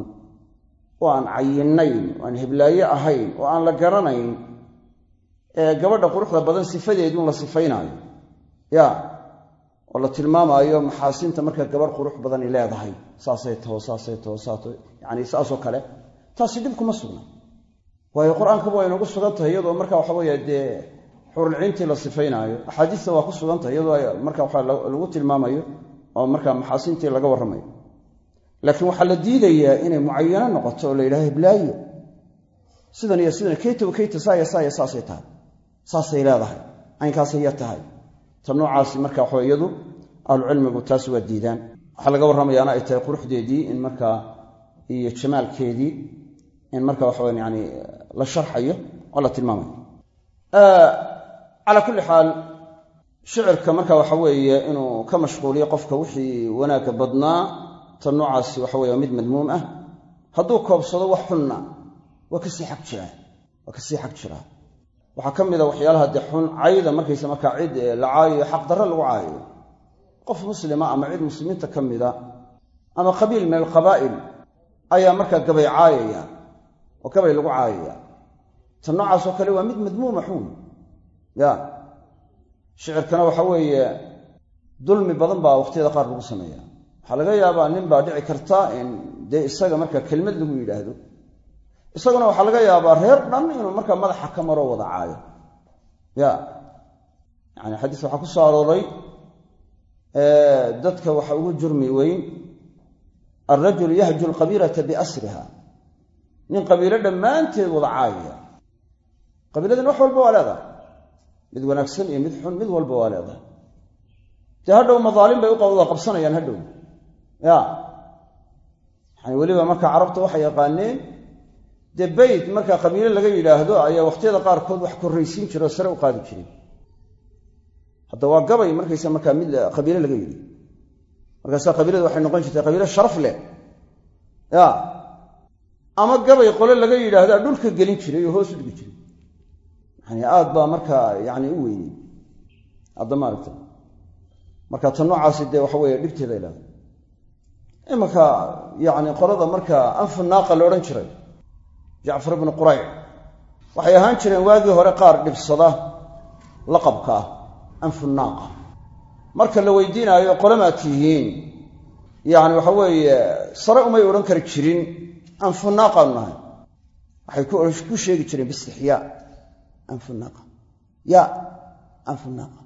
oo aan cayinayn oo aan heblaaye ahayn oo aan la garanayn ee gabadha quruxda badan sifadeeduun la sifaynaayo. Ya oo la tilmaamaayo maxaasinta marka gabadh qurux badani leedahay saasay taho saasay taho saato yani saasoo kale. Taasi dhib kuma sugna. Waayo qur'aankaba waa inoogu sugan tahay iyadoo marka waxa weeye dee xurulciintii la sifaynaayo. Axaadiista waa ku sugan tahay iyadoo marka waxa lagu tilmaamayo oo marka maxaasintii laga warramayo laakiin waxaa la diidayaa inay mucayano noqoto oo la yidhaha heblaayo sidan iyo sidan kayta wa kayta saaya saaya saasay tahay. Saasay leedahay. Caynkaasay tahay. Ta noocaasi marka waxa iyadu ahlucilmigu taas waa diidaan. Waxaa laga warramayaana ay tahay quruxdeedii in markaa iyo jamaalkeedii in marka waxawa yani la sharxayo oo la tilmaamayo. Calaa kulli xaal shicirka marka waxa weeye inuu ka mashquuliyo qofka wixii wanaagga badnaa ta noocaasi waxa weye waa mid madmuum ah. Hadduu koobsado wax xunna waa ka sii xag jiraa waa ka sii xag jiraa waxaa ka mid a waxyaalaha dee xun cayda markaysa markaa cid la caayayo xaqdarre lagu caayayo qof muslima ama cid muslimiinta ka mida ama qabiil min alqabaa'il ayaa markaa gabay caayaya oo gabay lagu caayaya. Ta noocaasoo kale waa mid madmuuma xun ya shicirkana waxa weeye dulmi badan baa waqhtiyada qaar lagu sameeya waxaa laga yaabaa nin baa dhici karta in dee isaga marka kelmad lagu yidhaahdo. Isaguna waxaa laga yaabaa reer dhan inuu markaa madaxa ka maroo wada caayo. Ya. Yani xadiis waxaa ku soo arooray dadka waxa ugu jurmi weyn alrajulu yahju lqabiilata biasriha. Nin qabiilo dhammaanteed wada caayaya qabiiladin wax walba waa leedahay. Mid wanaagsan iyo mid xun mid walba waa leedahay. Dee hadhow madaalim bay wada qabsanayaan hadhow ya. Yani weliba marka carabta waxay yaqaaneen dee beyt marka qabiilo laga yidhaahdo ayaa wakhtiyada qaarkood wax korraysiin jira oo sare u qaadi jiray hadda waa gabay markaysa markaa mid qabiilo laga yidhi. Markaasaa qabiilada waxay noqon jirtay qabiilo sharaf leh. Ya. Ama gabay qole laga yidhaahdaa dhulka gelin jiray oo hoos u dhigi jiray. Yani aad baa markaa yani u weyney hadda maaragta marka ta noocaasi dee waxa weeye dhibteeda leedahay imanka yani qolada marka anfu naaqa la odhan jiray jacfar ibnu qurayc waxay ahaan jireen waagii hore qaar dhibsada laqabka ah anfu naaqa. Marka la weydiinaayo qolamaad tihiin yani waxa weeye sare umay odhan kari jirin anfu nahay waxay ku sheegi jireen bistixyaa anfu naaqa. Ya anfu naaqa.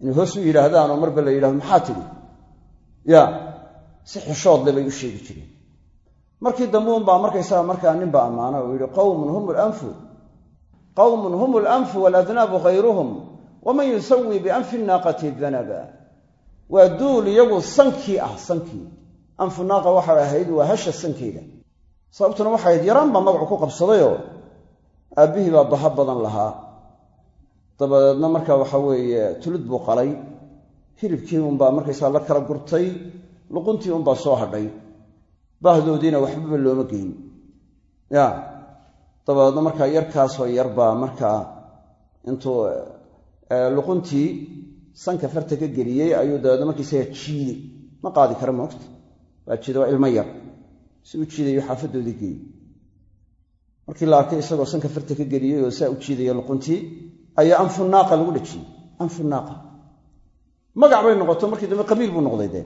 Inay hoos u yidhaahdaan oo marba la yidhahdo maxaa tidhi? Ya si xishoodle bay u sheegi jireen. Markii dambe unbaa markaysaga markaa ninba ammaana uu yihi qawmun hum lanfu qawmun hum alanfu waaladnaabu hayruhum waman yusawi bianfi naaqati danaba waa duul iyagu sankii ah sankii. Anfu naaqa waxay ahayd waa hasha sankeeda. Sababtuna waxay ahayd yaraan baa magacu ku qabsadayoo aabbihii baa baha badan lahaa. Dabadeedna marka waxa weeye tulid buu qalay. Hilibkii unbaa markaysaa la kala gurtay luquntii unbaa soo hadhay bahdoodiina waxbaba looma geyn. Ya dabadeedna markaa yarkaasoo yarbaa markaa intuu luquntii sanka farta ka geliyey ayuu dabeedna markaysaga jiiday ma qaadi kara moogta waa jiida waa ilmo yar. Si u jiidayo xaafadoodii geeyey. Markii la arkay isagoo sanka farta ka geliyey oo saa u jiidaya luquntii ayaa anfu naaqa lagu dhajiyey. Anfu naaqa magac bay noqoto markii dambe qabiil buu noqday dee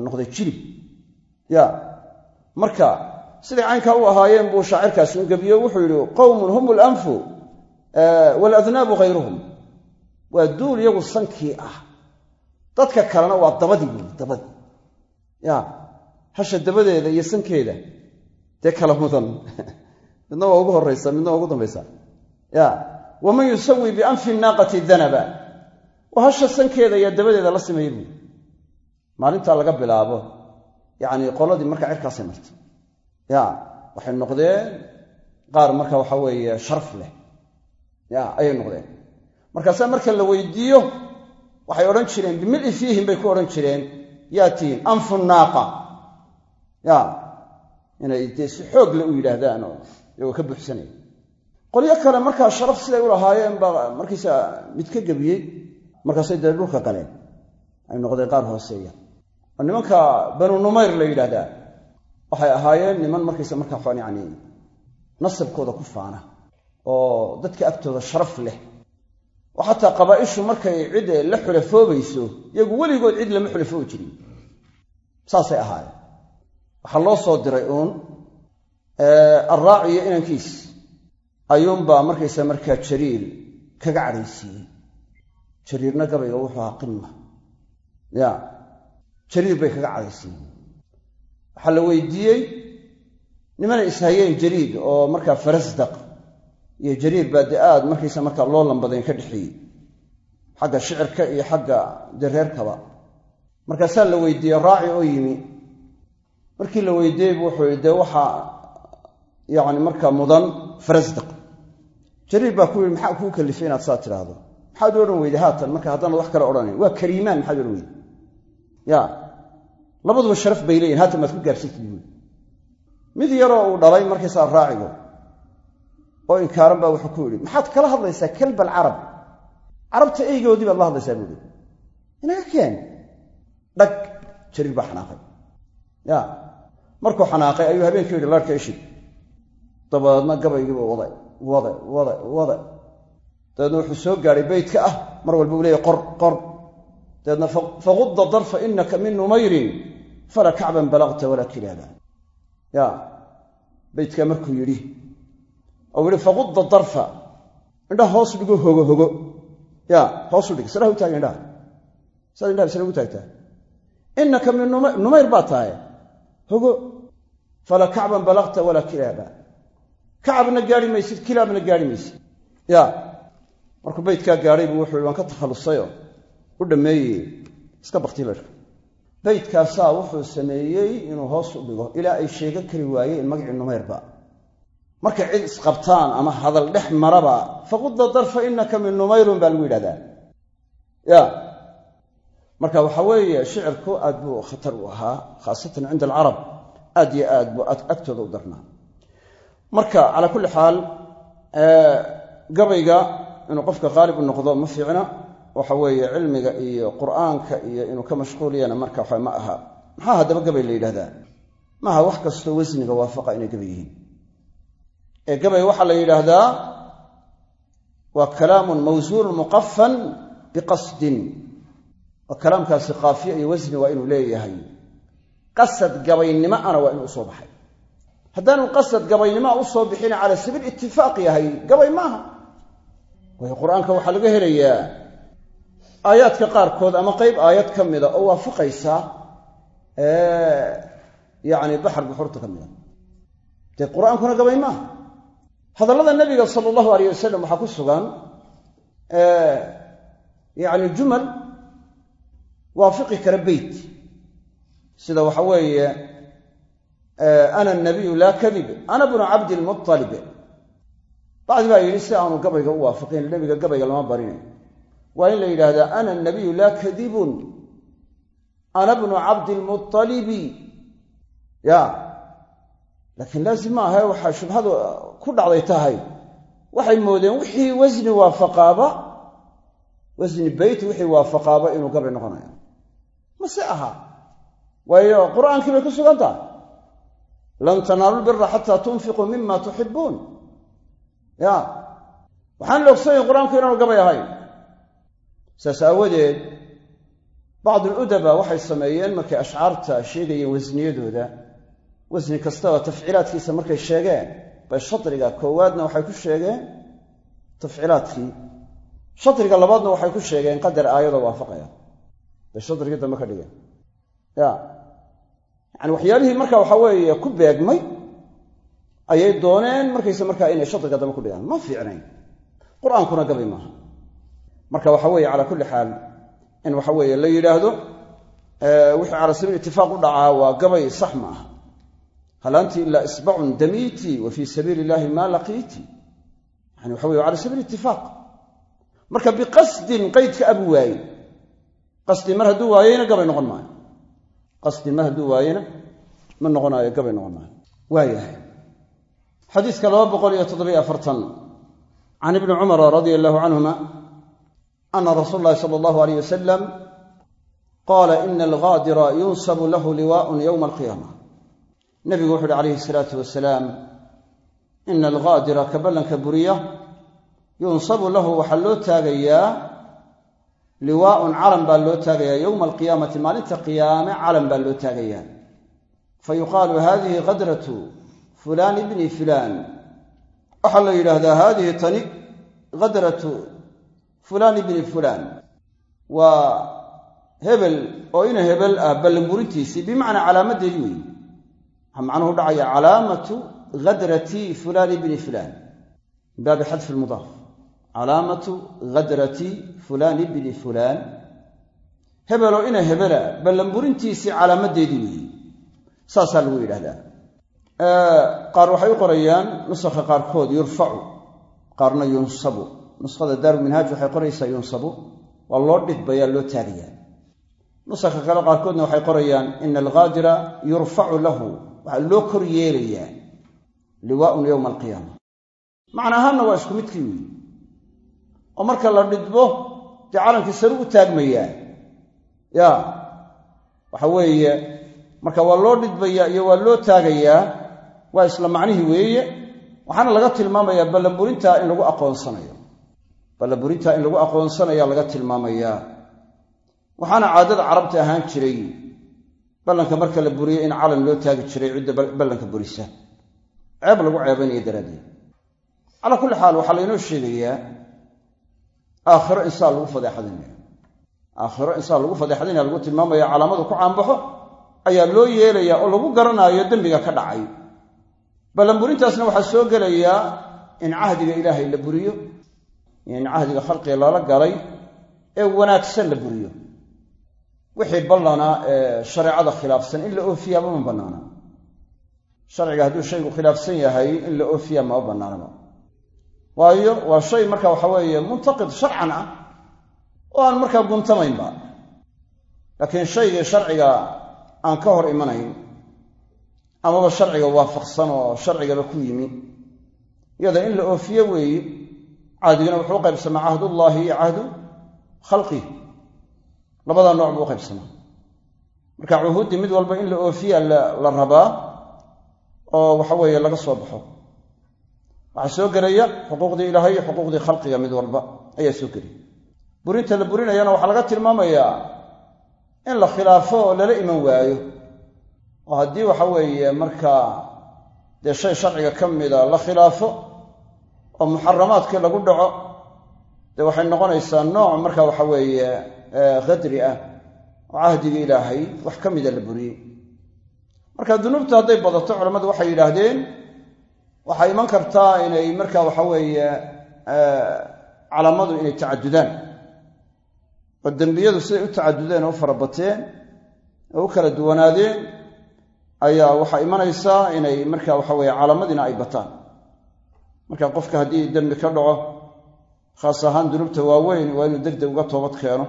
noqday jilib. Ya marka siday caynkaa u ahaayeen buu shaacirkaasi u gebiyo wuxuu yidhi qowmun hum lanfu waaladnaabu hayruhum waa duul iyagu sankii ah. Dadka kalena waa dabadii buui dabadii. Ya hasha dabadeeda iyo sankeeda dee kala mudan. *laughs* Midna waa ugu horaysa midna waa ugu dambaysa. Ya waman yusawi bianfi naaqati danaba. Waa hasha sankeeda iyo dabadeeda la sameeyey buui maalintaa laga bilaabo. Yacni qoladii markaa cirkaasay martay. Ya waxay noqdeen qaar marka waxa weeye sharaf leh. Ya ayay noqdeen. Markaasaa marka la weydiiyo waxay odhan jireen bimili fiihim bay ku odhan jireen. Yaa tihiin anfu naaqa. Ya inay si xoog le u yidhaahdaan oo iyagoo ka buuxsanaya qolyo kale markaa sharaf siday u lahaayeen baa markiisa mid ka gebiyey markaasay dee dhulka galeen. Ay noqdeen qaar hooseeya nimanka banu numayr la yidhaahdaa waxay ahaayeen niman markaysa markaa yacni nasabkooda ku faana oo dadka agtooda sharaf leh. Oo xataa qabaa'ishu markay cid la xulafoobayso iyagu weligood cid lama xulafoobi jirin. Saasay ahaayeen. Waxaa loo soo diray uun arraaciyo inankiis. Ayuunbaa markaysa markaa jariir kaga cadhaysiiyey. Jariirna gabayga wuxuu ahaa qima ya jariir bay kaga cadhaysiiyey waxaa la weydiiyey nimanay ishayeen jariid oo markaa farasdaq iyo jariir baa dee aad markaysa markaa loo lambadayn ka dhexeeyey xagga shicirka iyo xagga dareerkaba. Markaasaa la weydiiyey raaci oo yimi. Markii la weydiiyey bu wuxuu yidhi dee waxaa yacni markaa mudan farasdaq. Jariir baa ku yidhi maxaa kuu kalifay inaad saa tidhaahdo? Maxaad odhan weyday haatan marka haddaanad wax kale odhanayn. Waa kariimaan maxaad odhan weyday. Ya labaduba sharaf bay leeyihiin haatan maad ku gaarsatid buui mid yaroo uu dhalay markaysaa raacigo oo inkaaran baa wuxuu ku yidhi maxaad kala hadlaysaa kalba alcarab carabta eygoodii baad la hadlaysaa buuhi inaga keen? Dhag jariir baa xanaaqay. Ya markuu xanaaqay ayuu habeenkii yidhi laarhka ishid dabadeedna gabaygiiba waday waday waday waday. Dabeedna wuxuu soo gaadhay beytka ah mar walba uu leeyahy qor qor. Dabeedna faqudda darfa inaka min numayrin fala kacban balagta walaa kilaaba ya beytkaa markuu yidhi ou yihi faqudda darfa indhaha hoos dhigo hogo hogo. Ya hoosu dhig saraha u taaga indhaha saad indhaha sara ugu taagtaa. Inaka min numayr baa tahay hogo fala kacban balagta walaa kilaaba kacabna gaari maysid kilaabna gaari maysid. Ya markuu beytkaa gaadhay buu wuxuu waan ka takhallusayoo u dhammeeyey iska baktilarka beytkaasaa wuxuu sameeyey inuu hoos u dhigo ilaa ay sheego kari waayeen magacii numayrba. Markay cid isqabtaan ama hadal dhex maraba faqudda darfa inaka min numayrun baa lagu yidhahdaa. Ya. Marka waxaa weeye shicirku aad buu khatar u ahaa khaasatan cinda alcarab aad yo aad buu agtooda u darnaa. Marka calaa kulli xaal gabayga inuu qofka qaalib u noqdo ma fiicna waxa weeye cilmiga iyo qur'aanka iyo inuu ka mashquuliyana marka waxa ma aha. Maxaa haddaba gabay la yidhahdaa maaha wax kastoo wasniga waafaqa inay gabay yihiin. Ee gabay waxaa la yidhaahdaa waa kalaamun mawsuulun muqafan biqasdin. Oo kalaamkaasi qaafiya iyo wasni waa inuu leeyahay. Qasad gabaynimo ana waa inuu u soo baxay. Haddaanu qasad gabaynimoa u soo bixina cala sabiil itifaaq yahay gabay maaha. Waayo qur'aanka waxaa laga helayaa aayaadka qaarkood ama qeyb aayad ka mida oo waafaqaysa yacni baxar buxurta ka mida. Dee qur'aankuna gabay maaha hadallada nabiga sala allahu alayh wasalam waxaa ku sugan yacni jumal waafiqi kara beyt. Sida waxa weeye ana nabiyu laa kadib ana bnu cabdilmualib bacdi baa yidhi si aanu gabayga u waafaqin nebiga gabayga lama barinayo waa in la yidhaahdaa ana nabiyu laa kadibun. Ana bnu cabdilmualibi ya. Laakiin laazim ma aha waxaa shubhadu ku dhacday tahay. Waxay moodeen wixii wasni waafaqaaba wasni beyt wixii waafaqaaba inuu gabay noqonayo. Mase aha. Waayo qur'aankii bay ku sugan tahay. Lan tanaalu lbira xataa tunfiquu mima tuxibuun ya. Waxaan la ogsanyahin qur'aanku inaanu gabay ahayn saas aawadeed bacd aludaba waxay sameeyeen markay ashcaarta sheegayeen wasniyadooda. Wasni kastaba tafciilaadkiisa markay sheegeen bay shadriga koowaadna waxay ku sheegeen tafciilaadkii. Shadriga labaadna waxay ku sheegeen qadar aayadoo waafaqaya. Bay shadrigii dambe ka dhigeen. Ya. Yani waxyaalihii marka waxa weeye ku beegmay ayay dooneen markayse markaa inay shadriga dambe ku dhigaan ma fiicnayn. Qur'aankuna gabay maaha marka waxa weeye calaa kulli xaal in waxa weeye la yidhaahdo wixii cala sabiil itifaaq u dhacaa waa gabay sax ma aha. Hal anti ilaa isbacun damiiti wa fii sabiili illaahi maa laqiiti. Yani waxa weye cala sabiil itifaaq marka biqasdin qeydka abu waaye. Qasdin mar hadduu waayeyna gabay noqon maayo. Qasdin mar hadduu waayena ma noqonaayo gabay noqon maayo. Waayahay. Xadiiska laba boqol iyo toddobiyo afartan can ibni cumara radia allahu canhuma ana rasuula llahi sala allahu alayh wasalam qaala ina algaadira yunsabu lahu liwaa'un yowma alqiyaama nebigu wuxu uhi calayhi asalaatu wasalaam ina algaadira ka ballanka buriya yunsabu lahu waxaa loo taagayaa liwaa'un calan baa loo taagayaa yowma alqiyaamati maalinta qiyaame calan baa loo taagayaa fa yuqaalu hadihi qadratu fulaan ibni fulaan fulaan ibni fulaan. Waa hebel oo ina hebel ah ballanburintiisii bimacnaa calaamadeedii weeye waxaa macnuhu dhacaya calaamatu hadrati fulaan ibni fulaan. Min baabi xadfi lmudaaf calaamatu hadrati fulaan ibni fulaan. Hebeloo ina hebela ballanburintiisii calaamadeedii weeye saasaa lagu yidhahdaa qaar waxay u qorayaan nusakha qaarkood yurfacu. Qaarna yunsabu nuskhada daaruminhaaj waxay qoraysaa yunsabu waa loo dhidbayaa loo taagayaa nusakha kale qaarkoodna waxay qorayaan ina algaadira yurfacu lahu waxaa loo kor yeelayaa liwaaun yowma alqiyaama macna waa isku midkii weyi oo marka la dhidbo dee calankii sare u taagmayaa. Ya waxa weeye marka waa loo dhidbayaa iyo waa loo taagayaa waa isla macnihii weeye waxaana laga tilmaamayaa ballanburintaa in lagu aqoonsanayo ballanburintaa in lagu aqoonsanayaa laga tilmaamayaa. Waxaana caadada carabta ahaan jiray. Ballanka marka la buriyo in calan loo taagi jiray cidda ballanka burisa. Ceeb lagu ceebaynayo daraaddeed. Calaa kulli xaal waxaa laynoo sheegayaa aakhiro insaan lagu fadeexadinaya aakhiro insaan lagu fadeexadinaya lagu tilmaamaya calaamadu ku caanbaxo ayaa loo yeelayaa oo lagu garanaayo dembiga ka dhacay. Ballanburintaasna waxaa soo gelayaa in cahdiga ilaahay la buriyo in cahdiga khalqiga lala galay ee wanaagsan la buriyo wixii ballanaa ee shareecada khilaafsan in la oofiyaaba ma bannaana. Sharciga hadduu shaygu khilaafsan yahay in la oofiyaa mama bannaanaba waayo waa shay marka waxa weeye muntaqid sharcan ah oo aan markaa guntamaynba laakiin shaygii sharciga aan ka hor imanayn amaba sharciga waafaqsan oo sharcigaba ku yimi. Iyada in la oofiyo weeye cahdigana wuxuu u qaybsamaa cahdullaahi iyo cahdu khalqih labadaa nooc buu u qaybsamaa marka cuhuuddii mid walba in la oofiya la rabaa oo waxa weeye laga soo baxo. Waxaa soo gelaya xuquuqdii ilaahay iyo xuquuqdii khalqiga mid walba ayaa soo gelaya burinta la burinayana waxaa laga tilmaamayaa in la khilaafo oo lala iman waayo. Oo haddii waxa weeye markaa dee shay sharciga ka mida la khilaafo oo muxaramaadkii lagu dhaco dee waxay noqonaysaa nooc marka waxa weeye khadri ah oo cahdigii ilaahay wax ka mida la buriyey. Marka dunuubta hadday badato culammadu waxay yidhaahdeen waxay iman kartaa inay marka waxa weeye calaamadu inay tacadudaan. Oo dembiyadu siday u tacadudeen oo u farabateen oo u kala duwanaadeen ayaa waxaa imanaysaa inay marka waxa weeye calaamadiina ay bataan marka qofka haddii dembi ka dhaco khaas ahaan dunuubta waaweyn waa inuu deg deg uga toobad keeno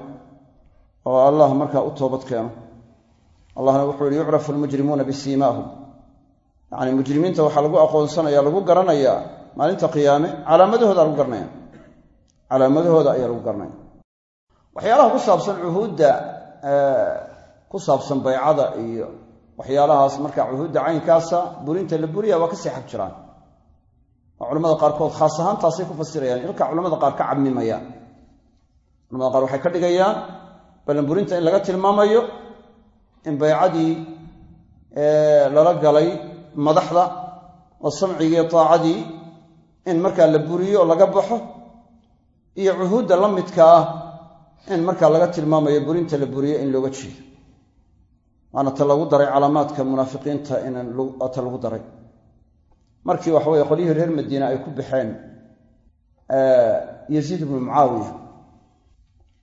oo allah markaa u toobad keeno. Allahna wuxuu yihi yucrafu almujrimuuna bisiimaahum. Yacni mujrimiinta waxaa lagu aqoonsanaya lagu garanayaa maalinta qiyaame calaamadahooda lagu garanaya calaamadahooda ayaa lagu garanaya waxyaalaha ku saabsan cuhuudda ku saabsan baycada iyo waxyaalahaas marka cuhuudda caynkaasa burinta la buriya waa ka sii xag jiraan oo culamada qaarkood khaas ahaan taasay ku fasirayaan. Ilka culamada qaar ka cabmimayaan culamada qaar waxay ka dhigayaan ballanburinta in laga tilmaamayo in baycadii lala galay madaxda oo samcigii taacadii in markaa la buriyo oo laga baxo iyo cuhuudda la midka ah in markaa laga tilmaamayo burinta la buriyo in looga jeedo. Waana ta lagu daray calaamaadka munaafiqiinta inta lagu daray markii waxa weye qolyihii reer madiine ay ku baxeen yaziid ibnu mucaawiya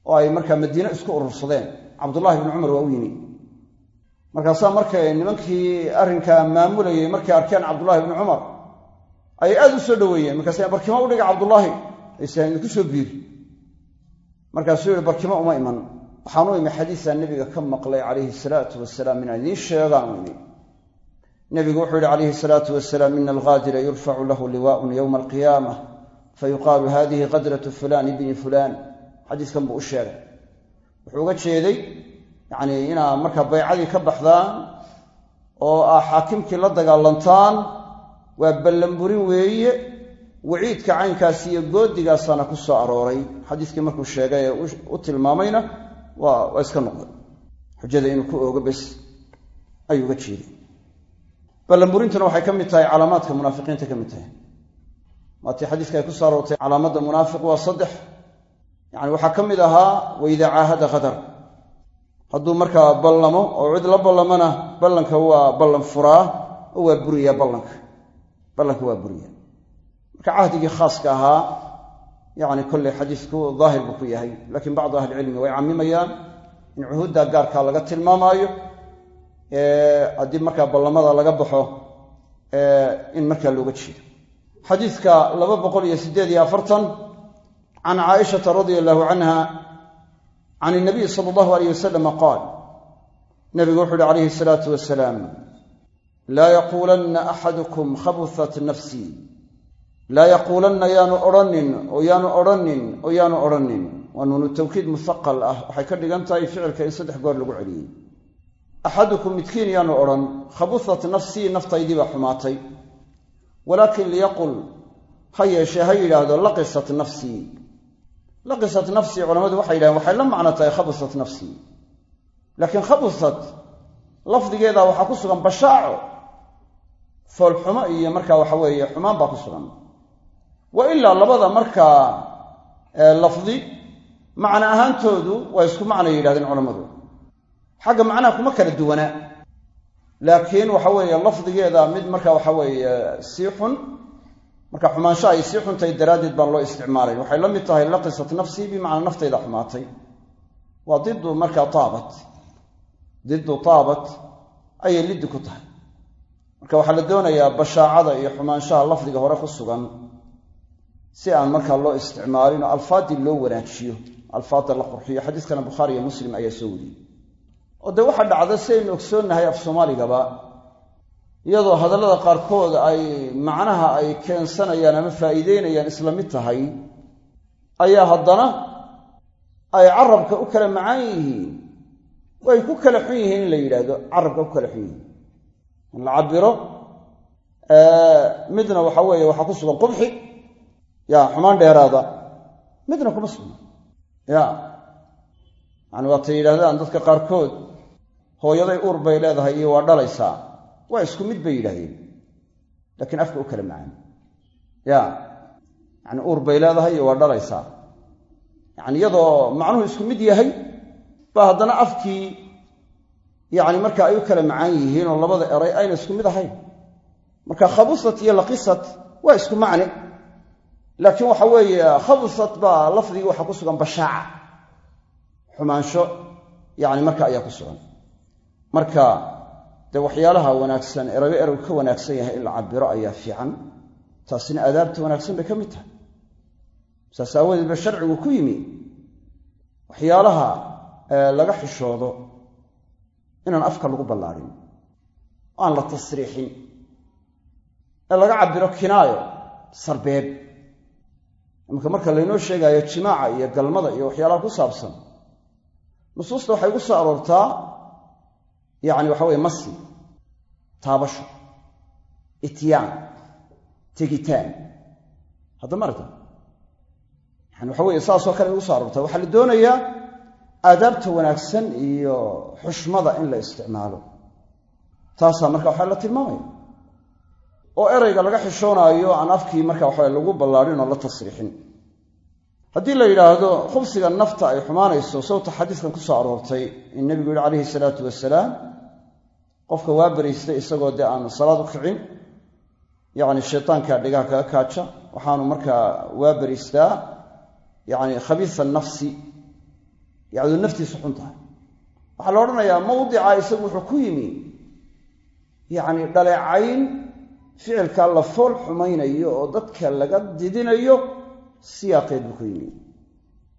oo ay markaa madiine isku urursadeen. Cabdullahi ibnu cumar waa u yimi. Markaasaa markay nimankii arrinkaa maamulayay markay arkeen cabdullahi ibnu cumar ayay aada u soo dhoweeyeen. Markaasa barkimo u dhiga cabdullaahi idinku soo biiri. Markaasuu yihi barkimo uma iman. Waxaan u imi xadiisaa nebiga ka maqlay calayhi salaatu wasalaam inaan idiin sheegaan u imi nebigu wuxuu yihi calayhi salaatu wasalaam ina algaadira yurfacu lahu liwaaun yowma alqiyaamah fayuqaalu hadihi qadratu fulaan ibni fulaan. Xadiiskan buu u sheegay. Wuxuu uga jeeday yacni inaa markaa baycadii ka baxdaan oo aa xaakimkii la dagaalantaan waa ballanburin weeye waciidka caynkaasi iyo goodigaasana ku soo arooray. Xadiiskii markuu sheegay ee u tilmaamayna waa iska noqday. Xujada inuu ku oogo bes ayuu jeeday ballanburintuna waxay ka mid tahay calaamaadka munaafiqiinta ka mid tahay. Maatii xadiiska ku soo aroortay calaamadda munaafiq waa saddex. Yacni waxaa ka mid ahaa waidaa caahada qadar. Hadduu markaa ballamo oo cid la ballamana ballanka waa ballan furaa oo waa buriyaa ballanka. Ballanka waa buriya marka cahdigii khaaska ahaa yacni kolley xadiisku daahir buu ku yahay. Laakiin bacdu ahlicilmi way cammimayaan in cuhuudda gaarkaa laga tilmaamaayo haddii markaa ballamada laga baxo in markaa looga jeedo. Xadiidka laba boqol iyo siddeed iyo afartan can caaishata radia allahu canha can inabiy sala allahu alayh wasalama qaal nabigu wuxu uhi calayhi asalaatu wasalaam laa yaquulanna axadukum khabuhat nafsii laa yaquulanna yaanu odhanin oo yaanu odhanin oo yaanu odhanin waa nuunu tawkiid muhaqal ah waxay ka dhigan tahay ficilka in saddex goor lagu celiyey axadukum midkiin yaanu odhan khabuhat nafsii naftaydii baa xumaatay walaakin liyaqul ha yeeshee ha yidhaahdo laqisat nafsii laqisat nafsii culamadu waxay yidhahdeen waxay la macno tahay khabusat nafsii laakiin khabusat lafdigeeda waxaa ku sugan bashaaco foolxumo iyo markaa waxa weeye xumaan baa ku sugan wa ilaa labada markaa lafdi macno ahaantoodu waa isku macnay yidhahdeen culammadu xagga macnaha kuma kala duwanaa laakiin waxa weeye lafdigeeda mid marka waxa weeye sii xun marka xumaansho ay sii xuntahay daraaddeed baan loo isticmaalayn waxay la mid tahay laqisat nafsii bimacnaa naftayda xumaatay. Waa didu markaa taabat. Didu taabat ayay liddi ku tahay. Marka waxaa la doonayaa bashaacada iyo xumaanshaha lafdiga hore ku sugan si aan markaa loo isticmaalin oo alfaaddii loo wanaajiyo. Alfaadda la qurxiyo. Xadiiskana bukhaari iyo muslim ayaa soo wariyey oo dee waxaa dhacda si aynu ogsoonnahay af soomaaligaba iyadoo hadallada qaarkood ay macnaha ay keensanayaan ama faa'iideynayaan isla mid tahay ayaa haddana ay carabka u kala macaan yihiin way ku kala xun yihiin in la yidhaahdo carabka ku kala xun yihiin. In la cabiro midna waxa weeye waxaa ku sugan qubxi ya xumaan dheeraada. Midna kuma sugna ya yani waatay yidhahdaan dadka qaarkood hooyaday uur bay leedahay iyo waa dhalaysaa waa isku mid bay yidhahdeen laakiin afka u kala macaan. Ya. Yani uur bay leedahay iyo waa dhalaysaa yani iyadoo macnuhu isku mid yahay ba haddana afkii yani marka ay u kala macaan yihiin oo labada eray ayna isku mid ahayn. Marka khabusat iyo laqisat waa isku macne. Laakiin waxa weeye khabusat baa lafdigii waxaa ku sugan bashaaca. Xumaansho yani marka ayaa ku sugan marka dee waxyaalaha wanaagsan erago erag ka wanaagsan yahay in la cabiro ayaa fiican. Taasina adaabta wanaagsan bay ka mid tahay. Saas aawadeed ba sharcigu ku yimi waxyaalaha laga xishoodo inaan afka lagu ballaadhin oo aan la tasriixin ee laga cabiro kinaayo sarbeeb. Imanka marka laynoo sheegaayo jimaaca iyo galmada iyo waxyaalaha ku saabsan nusuusta waxay ku soo aroortaa yacni waxa weye masi taabasho ityaan tegitaan hadda marata yani waxa weye saasoo kale igu so aroortaa waxaa la doonayaa aadaabta wanaagsan iyo xushmada in la isticmaalo. Taasaa marka waxaa la tilmaamaya. Oo erayga laga xishoonaayo aan afkii marka waxa lagu ballaadhin oo la tasriixin. Haddii la yidhaahdo khubsiga nafta ay xumaanayso sawta xadiiskan ku soo aroortay in nebigu yihi calayhi salaatu wasalaam qofka waa beriystay isagoo dee aan salaad u kicin yacni shaytaanka dhigaha kaga kaaja waxaanu markaa waa beriystaa yacni khabiisa nafsi yacdu naftiisu xun tahay. Waxaa la odhanayaa mawdica isagu wuxuu ku yimi yacni dhaleecayn ficilkaa la fool xumaynayo oo dadka laga didinayo siyaaqeed buu ku yimi.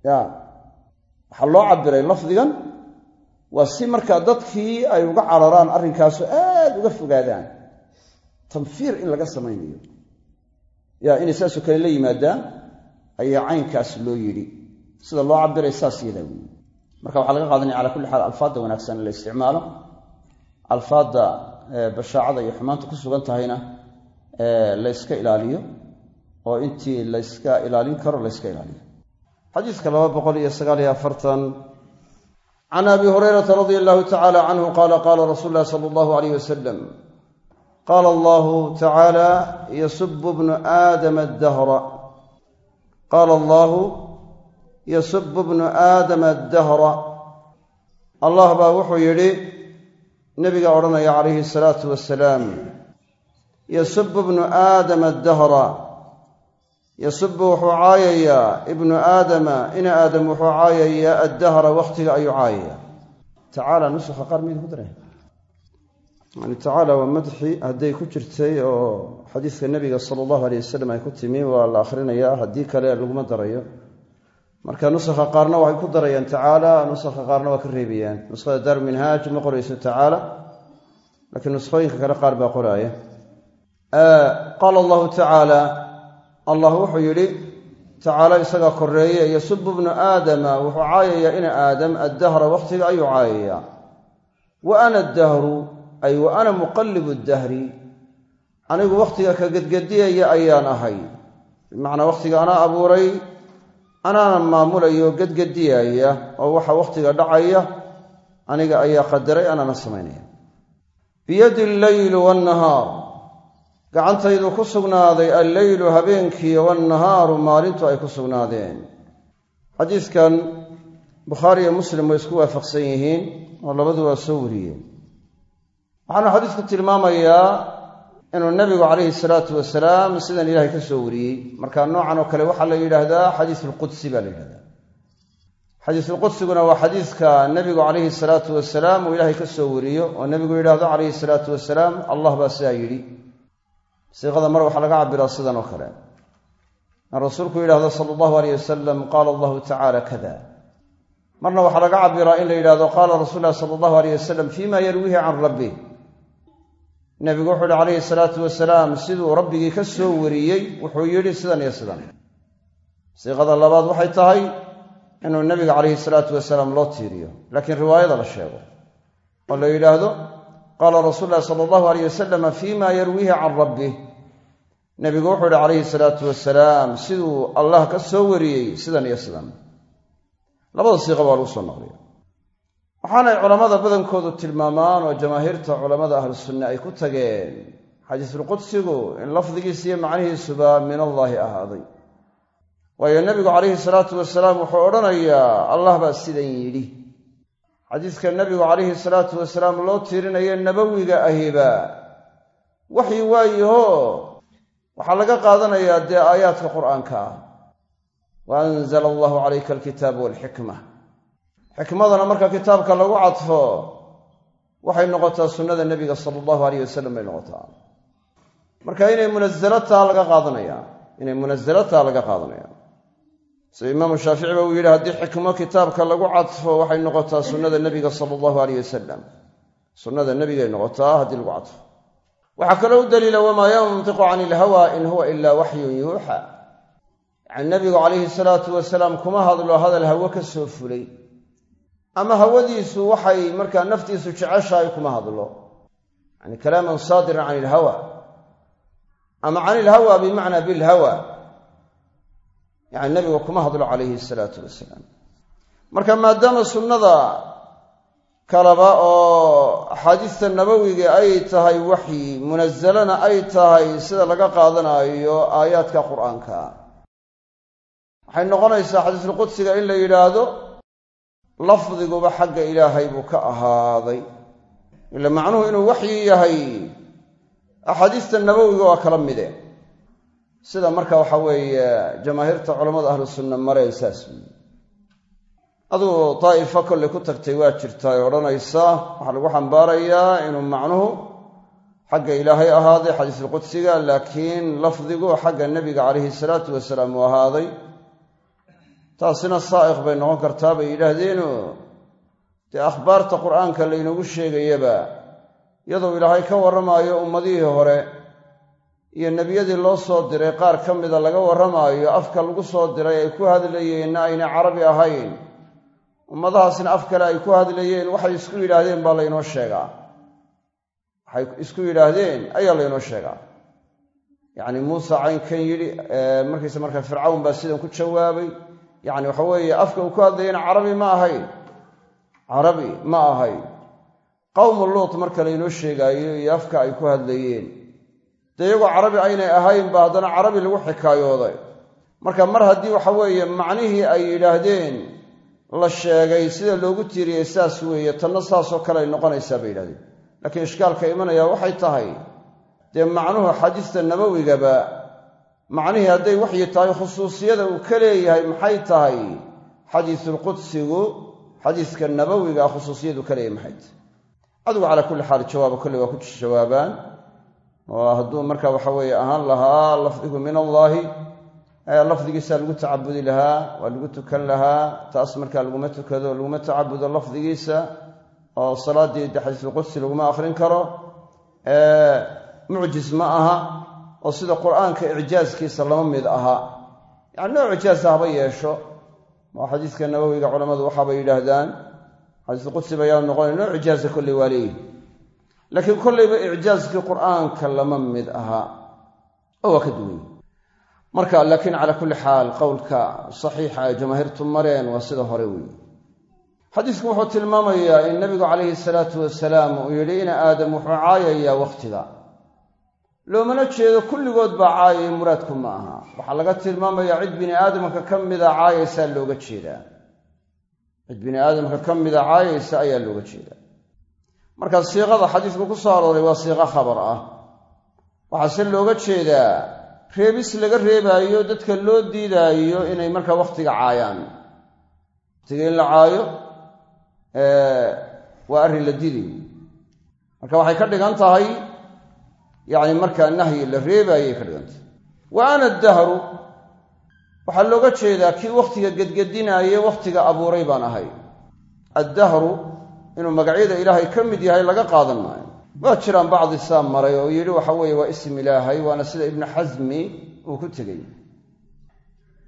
Ya waxaa loo cabiray lafdigan waa si markaa dadkii ay uga cararaan arrinkaaso aad uga fogaadaan. Tanfiir in laga samaynayo. Ya inay saasoo kale la yimaadaan ayaa caynkaas loo yidhi. Sida loo cabiray saas yadaa weyi marka waxaa laga qaadanaya cala kulli xaal alfaadda wanaagsan in la isticmaalo. Alfaadda bashaacada iyo xumaanta ku sugan tahayna la yska ilaaliyo oo intii layska ilaalin karo layska ilaaliyo. Xadiiska laba boqol iyo sagaaliyo afartan can abi hurayrata radia allahu tacala canhu qaala qaala rasuulu llahi sala allahu alayh wasalam qaala allahu tacaala yasubu bnu aadama addahra qaala allahu yasubu bnu aadama addahra allah baa wuxuu yidhi nebiga odhanaya calayhi asalaatu wasalaam yasubu bnu aadama addahra yasubu wuxuu caayayaa ibnu aadama ina aadam wuxuu caayayaa addahra wakhtiga ayuu caayaya. Tacaala nusakha qaar miydu ku daray yani tacaala waa madxi hadday ku jirtay oo xadiiska nebiga sala allahu aleyh wasalam ay ku timi waa la akhrinayaa haddii kale laguma darayo. Marka nusakha qaarna waxay ku darayaan tacaala nusakha qaarna waa ka reebayaan nuskhada daaruminhaaj ma qorayso tacaala laakiin nuskhooyinka kale qaar baa qoraaya allah wuxuu yidhi tacaala isagaa koreeye yasubu bnu aadama wuxuu caayayaa ina aadam addahra wakhtiga ayuu caayayaa. Wa ana addahru ay wa ana muqallibu dahri anigu wakhtiga ka gedgediyaya ayaan ahay. Bimacnaa wakhtiga anaa abuuray anaana maamulayo gedgediyaaya oo waxa wakhtiga dhacaya aniga ayaa qadaray anaana samaynaya biyadi alleylu waannahaar gacantaydu ku sugnaaday alleylu habeenkii wannahaaru maalintu ay ku sugnaadeen. Xadiidkan bukhaari iyo muslim way isku waafaqsan yihiin oo labadu waa soo wariyeen. Waxaanu xadiidku tilmaamayaa inuu nebigu calayhi salaatu wasalaam sidan ilaahay ka soo wariyey. Marka noocan oo kale waxaa la yidhaahdaa xadiisulqudsi baa la yidhahdaa xadiisulqudsiguna waa xadiiska nebigu calayhi salaatu wasalaam uu ilaahay ka soo wariyo oo nebigu yidhaahdo calayhi salaatu wasalaam allah baa sidaa yidhi siiqada mar waxaa laga cabiraa sidan oo kale. In rasuulku yidhahdo sala allahu aleyh wasalam qaala allahu tacala kada marna waxaa laga cabiraa in la yidhahdo qaala rasuul lahi sala allahu aleyh wasalam fima yarwiihi can rabbi nebigu wuxuu yihi calayhi salaatu wasalaam siduu rabbigii ka soo wariyey wuxuu yidhi sidan iyo sidan. Siiqada labaad waxay tahay inuu nebiga calayhi salaatu wasalaam loo tiiriyo laakiin riwaayada la sheego oo la yidhaahdo qaala rasuul lahi sala allahu aleyh wasalama fima yarwiihi can rabbih nebigu wuxuu yihi calayhi salaatu wasalaam siduu allah ka soo wariyey sidan iyo sidan labada siiqa baa lagu soo naqliya waxaanay culammada badankoodu tilmaamaan oo jamaahiirta culammada ahlu sunne ay ku tageen xadiisulqudsigu in lafdigiisa iyo macnihiisuba min allaahi ahaaday waayo nebigu calayhi salaatu wasalaam wuxuu odhanayaa allah baa sidan yidhi xadiiska nebigu calayhi salaatu wasalaam loo tiirinayo nabowiga ahiba waxyi waayaho waxaa laga qaadanayaa dee aayaadka qur'aanka. Ah wa anzala allahu calayka alkitaaba walxikma xikmadana marka kitaabka lagu cadfo waxay noqotaa sunnada nebiga sala allahu aleyh wasalam bay noqotaa. Marka inay munazalataa laga qaadanaya inay munazalataa laga qaadanaya sida shaafici ba uu yidhi haddii xikmo kitaabka lagu cadfo waxay noqotaa sunnada nebiga sala allahu aleyh wasalam sunnada nebigay noqotaa haddii lagu cadfo. Waxaa kaloo u daliila wamaa yantiqu cani ilhawa in huwa ilaa waxyun yuuxa. Yacani nebigu calayhi salaatu wasalaam kuma hadlo hadal hawo ka soo fulay. Ama hawadiisu waxay markaa naftiisu jeceshahay kuma hadlo. Yani kalaaman saadiran can ilhawa ama can ilhawa bimacnaa bilhawa yani nebiga kuma hadlo calayhi salaatu wasalaam. Marka maadaama sunnada kaleba oo axaadiista nabowiga ay tahay waxyi munasalana ay tahay sida laga qaadanaayo aayaadka qur'aanka. Waxay noqonaysaa xadiisulqudsiga in la yidhaahdo lafdiguba xagga ilaahay buu ka ahaaday. Ila macnuhu inuu waxyi yahay axaadiista nabowiga waa kala mide sida marka waxa weeye jamaahiirta culammada ahlu sunna mareen saas. Weyi adugu daa'ifa kollay ku tagtay waa jirtaa ee odhanaysa. Waxaa lagu xambaarayaa inuu macnuhu xagga ilaahay ahaaday xadiisulqudsiga laakiin lafdigu xagga nebiga calayhi salaatu wasalaam uu ahaaday. Taasina saa'iq bay noqon kartaa bay yidhaahdeenu dee akhbaarta qur'aanka laynoogu sheegayaba iyadoo ilaahay ka warramaayo ummadihii hore iyo nebiyadii loo soo diray qaar ka mida laga warramaayo afka lagu soo diray ay ku hadlayeenna aynay carabi ahayn. Ummadahaasna af kale ay ku hadlayeen waxay isku yidhaahdeen baa laynoo sheegaa. Waxay isku yidhaahdeen ayaa laynoo sheegaa. Yacni muuse caynkan yidhi markiisa marka fircawn baa sidan ku jawaabay yacni waxa weeye afka uu ku hadlayena carabi ma ahayn. Carabi ma ahayn. Qawmu luut marka laynoo sheegaayo iyo afka ay ku hadlayeen dee carabi aynay ahayn ba haddana carabi lagu xikaayooday. Marka mar haddii waxa weeye macnihii ay yidhaahdeen la sheegay sida loogu tiiriyey saas weeye tanna saasoo kale ay noqonaysaa bay yidhahdeen laakiin ishkaalka imanaya waxay tahay dee macnuhu xadiista nabawigaba macnihii hadday waxyi tahay khusuusiyada uu ka leeyahay maxay tahay? Xadiisulqudsigu xadiiska nabawiga khusuusiyadu ka leeyahay maxay tahay? Adigu calaa kulli xaal jawaaba kolley waa ku jawaabaan oo hadduu marka waxa weeye ahaan lahaa lafdigu min allaahi lafdigiisaa lagu tacabudi lahaa waa lagu tukan lahaa taas markaa laguma tukado laguma tacabudo lafdigiisa oo salaaddii de xadiisulqudsi laguma akhrin karo. Mucjis ma aha oo sida qur'aanka icjaaskiisa lama mid aha. Yacni nooc ijaasa haba yeesho. Oo xadiiska nawowiga culammadu waxaabay yidhaahdaan. Xadiisulqudsi bayaan noqonay nooc leeyihi laakiin kollayba icjaaskii qur'aanka lama mid aha. Oo waa ka duwany marka laakiin calaa kulli xaal qowlka saxiixa ay jamaahiirtu mareen waa sida hore weeye. Xadiisku wuxuu tilmaamayaa in nabigu calayhi salaatu wasalaam uu yidhi ina aadam wuxuu caayayaa wakhtiga loomana jeedo kulligood baa caayaya muraadku ma aha. Waxaa laga tilmaamayaa cid bini aadamka ka mida caayaysaa looga jeedaa. Cid bini aadamka ka mida caayaysa ayaa looga jeedaa marka siiqada xadiisku ku soo arooray waa siiqo khabar ah. Waxaase looga jeedaa reebis laga reebaayo dadka loo diidaayo inay markaa wakhtiga caayaan. Wakhtiga in la caayo waa arrin la diidayo marka waxay ka dhigan tahay yacni markaa nahyi la reebaayay ka dhigan tahay. Wa ana dahru waxaa looga jeedaa kii wakhtiga gedgedinaaye wakhtiga abuuray baan ahay. Addahru inuu magacyada ilaahay ka mid yahay laga qaadan maayo. Waa jiraan bacdi saa maray oo yidhi waxa weeye waa ism ilaahay waana sida ibnu xasmi uu ku tegey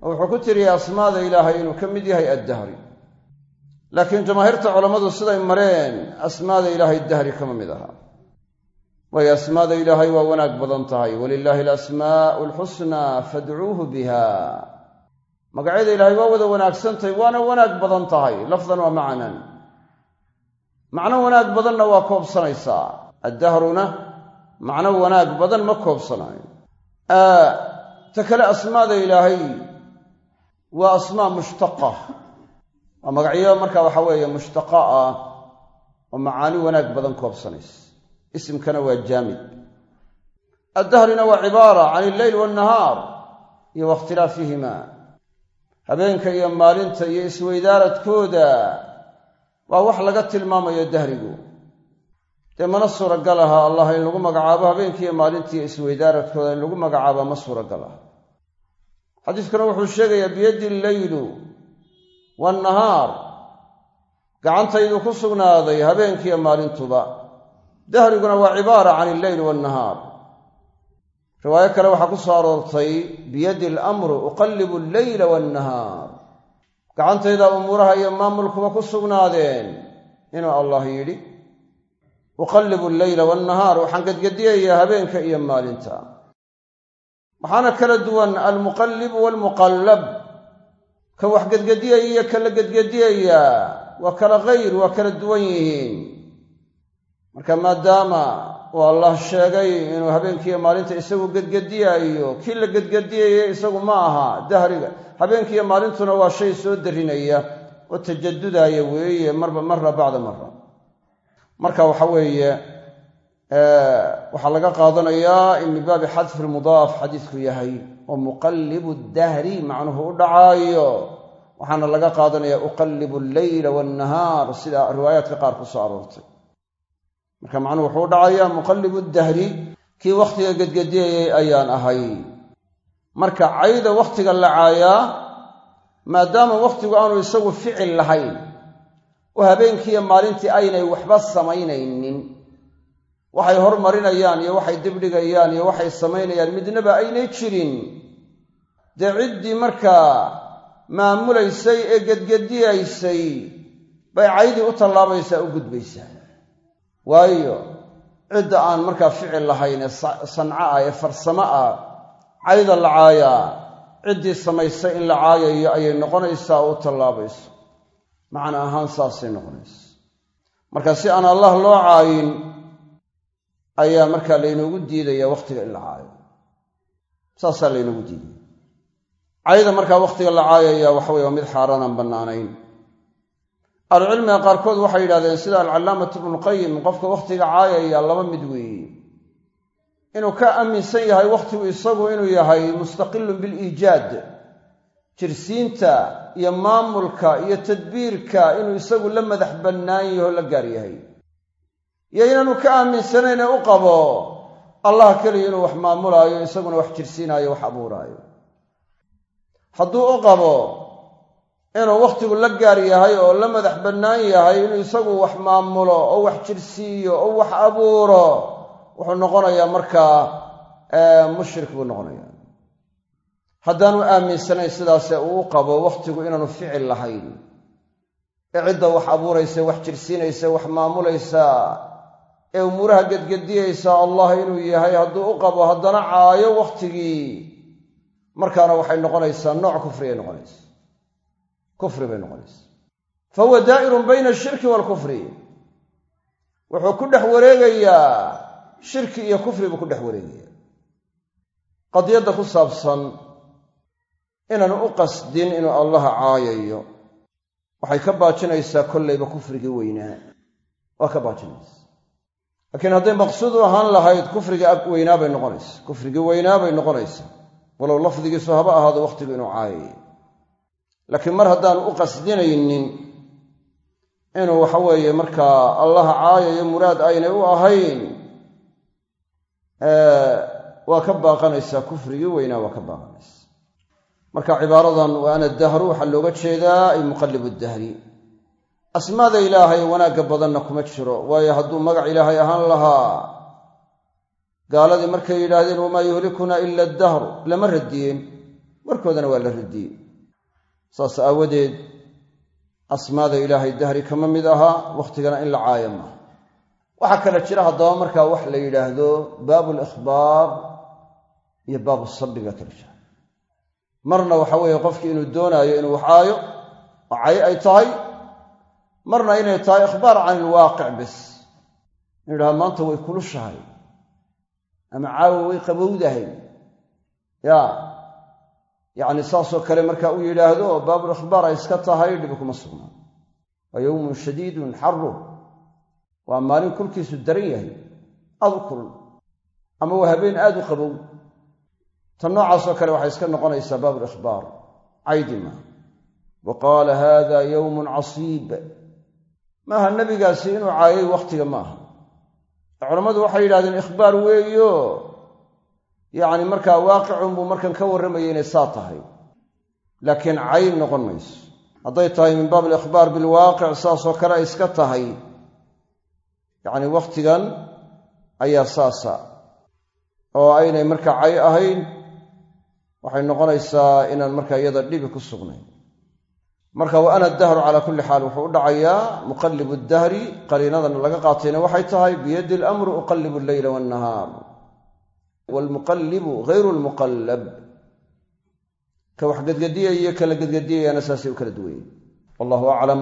oo wuxuu ku tiriyay asmaada ilaahay inuu ka mid yahay addahri. Laakiin jamaahiirta culammadu siday mareen asmaada ilaahay dahri kama mid aha. Waayo asmaada ilaahay waa wanaag badan tahay. Walilaahi alasmaa'u alxusnaa fadcuuhu biha magacyada ilaahay waa wada wanaagsantahay waana wanaag badan tahay. Lafdan waa macnan macno wanaag badanna waa koobsanaysaa. Addahruna macno wanaag badan ma koobsanayo. Ta kale asmaada ilaahay waa asmaa mushtaqa. Waa magacyo marka waxa weeye mushtaqa ah oo macaani wanaag badan koobsanaysa. Isimkana waa jaamid. Addahrina waa cibaara can illeyl waannahaar iyo wakhtilaafihima habeenka iyo maalinta iyo isweydaaradkooda waa wax laga tilmaamayo dahrigu. Dee mana suuragal aha allah in lagu magacaabo habeenkiiyo maalintiiyo isweydaaradkooda in lagu magacaabo ma suuragal aha. Xadiiskuna wuxuu sheegayaa biyaddi alleylu waannahaar gacantaydu ku sugnaaday habeenkiiyo maalintuba. Dahriguna waa cibaara can illeyl waannahaar riwaayo kale waxaa ku soo aroortay biyaddi alamru uqallibu alleyla waannahaar gacantayda umuuraha iyo maamulkuba ku sugnaadeen inuu allah yidhi uqallibu alleyla waannahaar waxaan gedgediyayaa habeenka iyo maalinta. Waxaana kala duwan almuqallibu waalmuqallab ka wax gedgediyaya iyo kala gedgediyayaa waa kala khayr waa kala duwan yihiin. Marka maadaama uu allah sheegay inuu habeenkiiyo maalinta isagu gedgediyaayo kii la gedgediyaya isagu ma aha dahriga habeenkiiyo maalintuna waa shay soo darinaya oo tajadudaaya weeye marba mara bacda mara marka waxa weeye waxaa laga qaadanayaa in min baabi xadfi lmudaaf xadiisku yahay oo muqallibu dahri macnuhu u dhacaayo. Waxaana laga qaadanaya uqallibu alleyla waannahaar sida riwaayaadka qaar ku soo aroortay. Marka macnuhu wuxuu u dhacayaa muqallibu dahri kii wakhtiga gedgediyayay ayaan ahay marka cayda wakhtiga la caayaa maadaama wakhtigu aanu isagu ficil lahayn oo habeenkiiyo maalintii aynay waxba samaynaynin. Waxay hormarinayaan iyo waxay dibdhigayaan iyo waxay samaynayaan midnaba aynay jirin. Dee ciddii markaa maamulaysay ee gedgediyaysay bay caydii u tallaabaysaa u gudbaysaa. Waayo cidda aan markaa ficil lahayn ee sanco ah ee farsamo ah cayda la caayaa ciddii samaysay in la caayayo ayay noqonaysaa u tallaabayso macna ahaan saasay noqonaysa. Marka si aan allah loo caayin ayaa markaa laynoogu diidaya wakhtiga in la caayo. Saasaa laynoogu diidaya. Cayda markaa wakhtiga la caayaya waxa weye waa mid xaaraanaan bannaanayn. Ahlucilmiga qaarkood waxay yidhahdeen sida alcallaamatu ibnuqayim qofka wakhtiga caayaya laba mid weeye inuu ka aaminsan yahay wakhtigu isagu inuu yahay mustaqilun biliijaad jirsiinta iyo maamulka iyo tadbiirka inuu isagu la madax bannaan yaho la gaar yahay. Iyo inaanu ka aaminsanayn ee u qabo allah keliya inuu wax maamulaayo isaguna wax jirsiinaayo wax abuuraayo. Hadduu u qabo inuu wakhtigu la gaar yahay oo la madax bannaan yahay inuu isagu wax maamulo oo wax jirsiiyo oo wax abuuro wuxuu noqonayaa markaa mushrik buu noqonayaa. Haddaanu aaminsanayn sidaase uu u qabo wakhtigu inaanu ficil lahayn. Ee cidda wax abuuraysa wax jirsiinaysa wax maamulaysa ee umuuraha gedgediyaysa allah inuu yahay hadduu u qabo haddana caayo wakhtigii markaana waxay noqonaysaa nooc kufriyay noqonaysa. Kufri bay noqonaysa. Fa huwa daa'irun bayna ashirki waalkufri wuxuu ku dhex wareegayaa shirki iyo kufri buu ku dhex wareegaya. Qadiyadda ku saabsan inaanu u qasdin inuu allaha caayayo waxay ka baajinaysaa kollayba kufrigii weynaa. Waa ka baajinaysa. Laakiin hadday maqsuud u ahaan lahayd kufrigii ag weynaa bay noqonaysa kufrigii weynaa bay noqonaysa walow lafdigiisu haba ahaado wakhtigu inuu caayayo laakiin mar haddaanu u qasdinaynin inuu waxa weeye markaa allaha caayayo muraad aynay u ahayn waa ka baaqanaysaa kufrigii weynaa waa ka baaqanaysa. Marka cibaaradan wa ana dahru waxaa looga jeedaa ay muqallibu dahri asmaada ilaahay wanaagga badanna kuma jiro waayo hadduu magac ilaahay ahaan lahaa gaaladii markay yidhaahdeen wamaa yuhlikunaa ila adahru lama radiyeen warkoodana waa la radiyey saas aawadeed asmaada ilaahay dahri kama mid ahaa wakhtigana in la caaya maaha waxaa kale jira haddaba markaa wax la yidhaahdo baabu likhbaar iyo baabu sabbi baa kala jira. Marna waxa weeye qofkii inuu doonaayo inuu wax caayo oo cay ay tahay marna inay tahay ikhbaar can ilwaaqic bis inu yidhahdo maanta way kulushahay ama caawa way qabowdahay. Ya yacni saasoo kale marka uu yidhaahdo baabulikhbaar ay iska tahay dhibi kuma sugnaa waa yowmun shadiidun xaru waa maalin kulkiisu daran yahay. Aad u kulul ama waa habeen aad u qabow. Tan noocaasoo kale waxay iska noqonaysaa baabulikhbaar caydi maaha wa qaala haada yowmun casiib. Maaha nebigaasi inuu caayay wakhtiga maaha. Culammadu waxay yidhahdeen ikhbaar weeyo. Yacni markaa waaqicun buu markan ka warramayay inay saa tahay. Laakiin cayn noqon mayso. Hadday tahay min baab alikhbaar bilwaaqic saasoo kale ay iska tahay yacni wakhtigan ayaa saasa. Oo aynay markaa cay ahayn waxay noqonaysaa inaan markaa iyada dhibi ku sugnayn marka wa ana dahru calaa kulli xaal wuxuu u dhacayaa muqallibu dahri qariinadan laga qaatayna waxay tahay biyadi alamru uqallibu alleyla waannahaar waalmuqallibu hayru lmuqallab ka wax gedgediyaya kala gedgediyayaana saasay u kala duwayeen. Wallahu aclam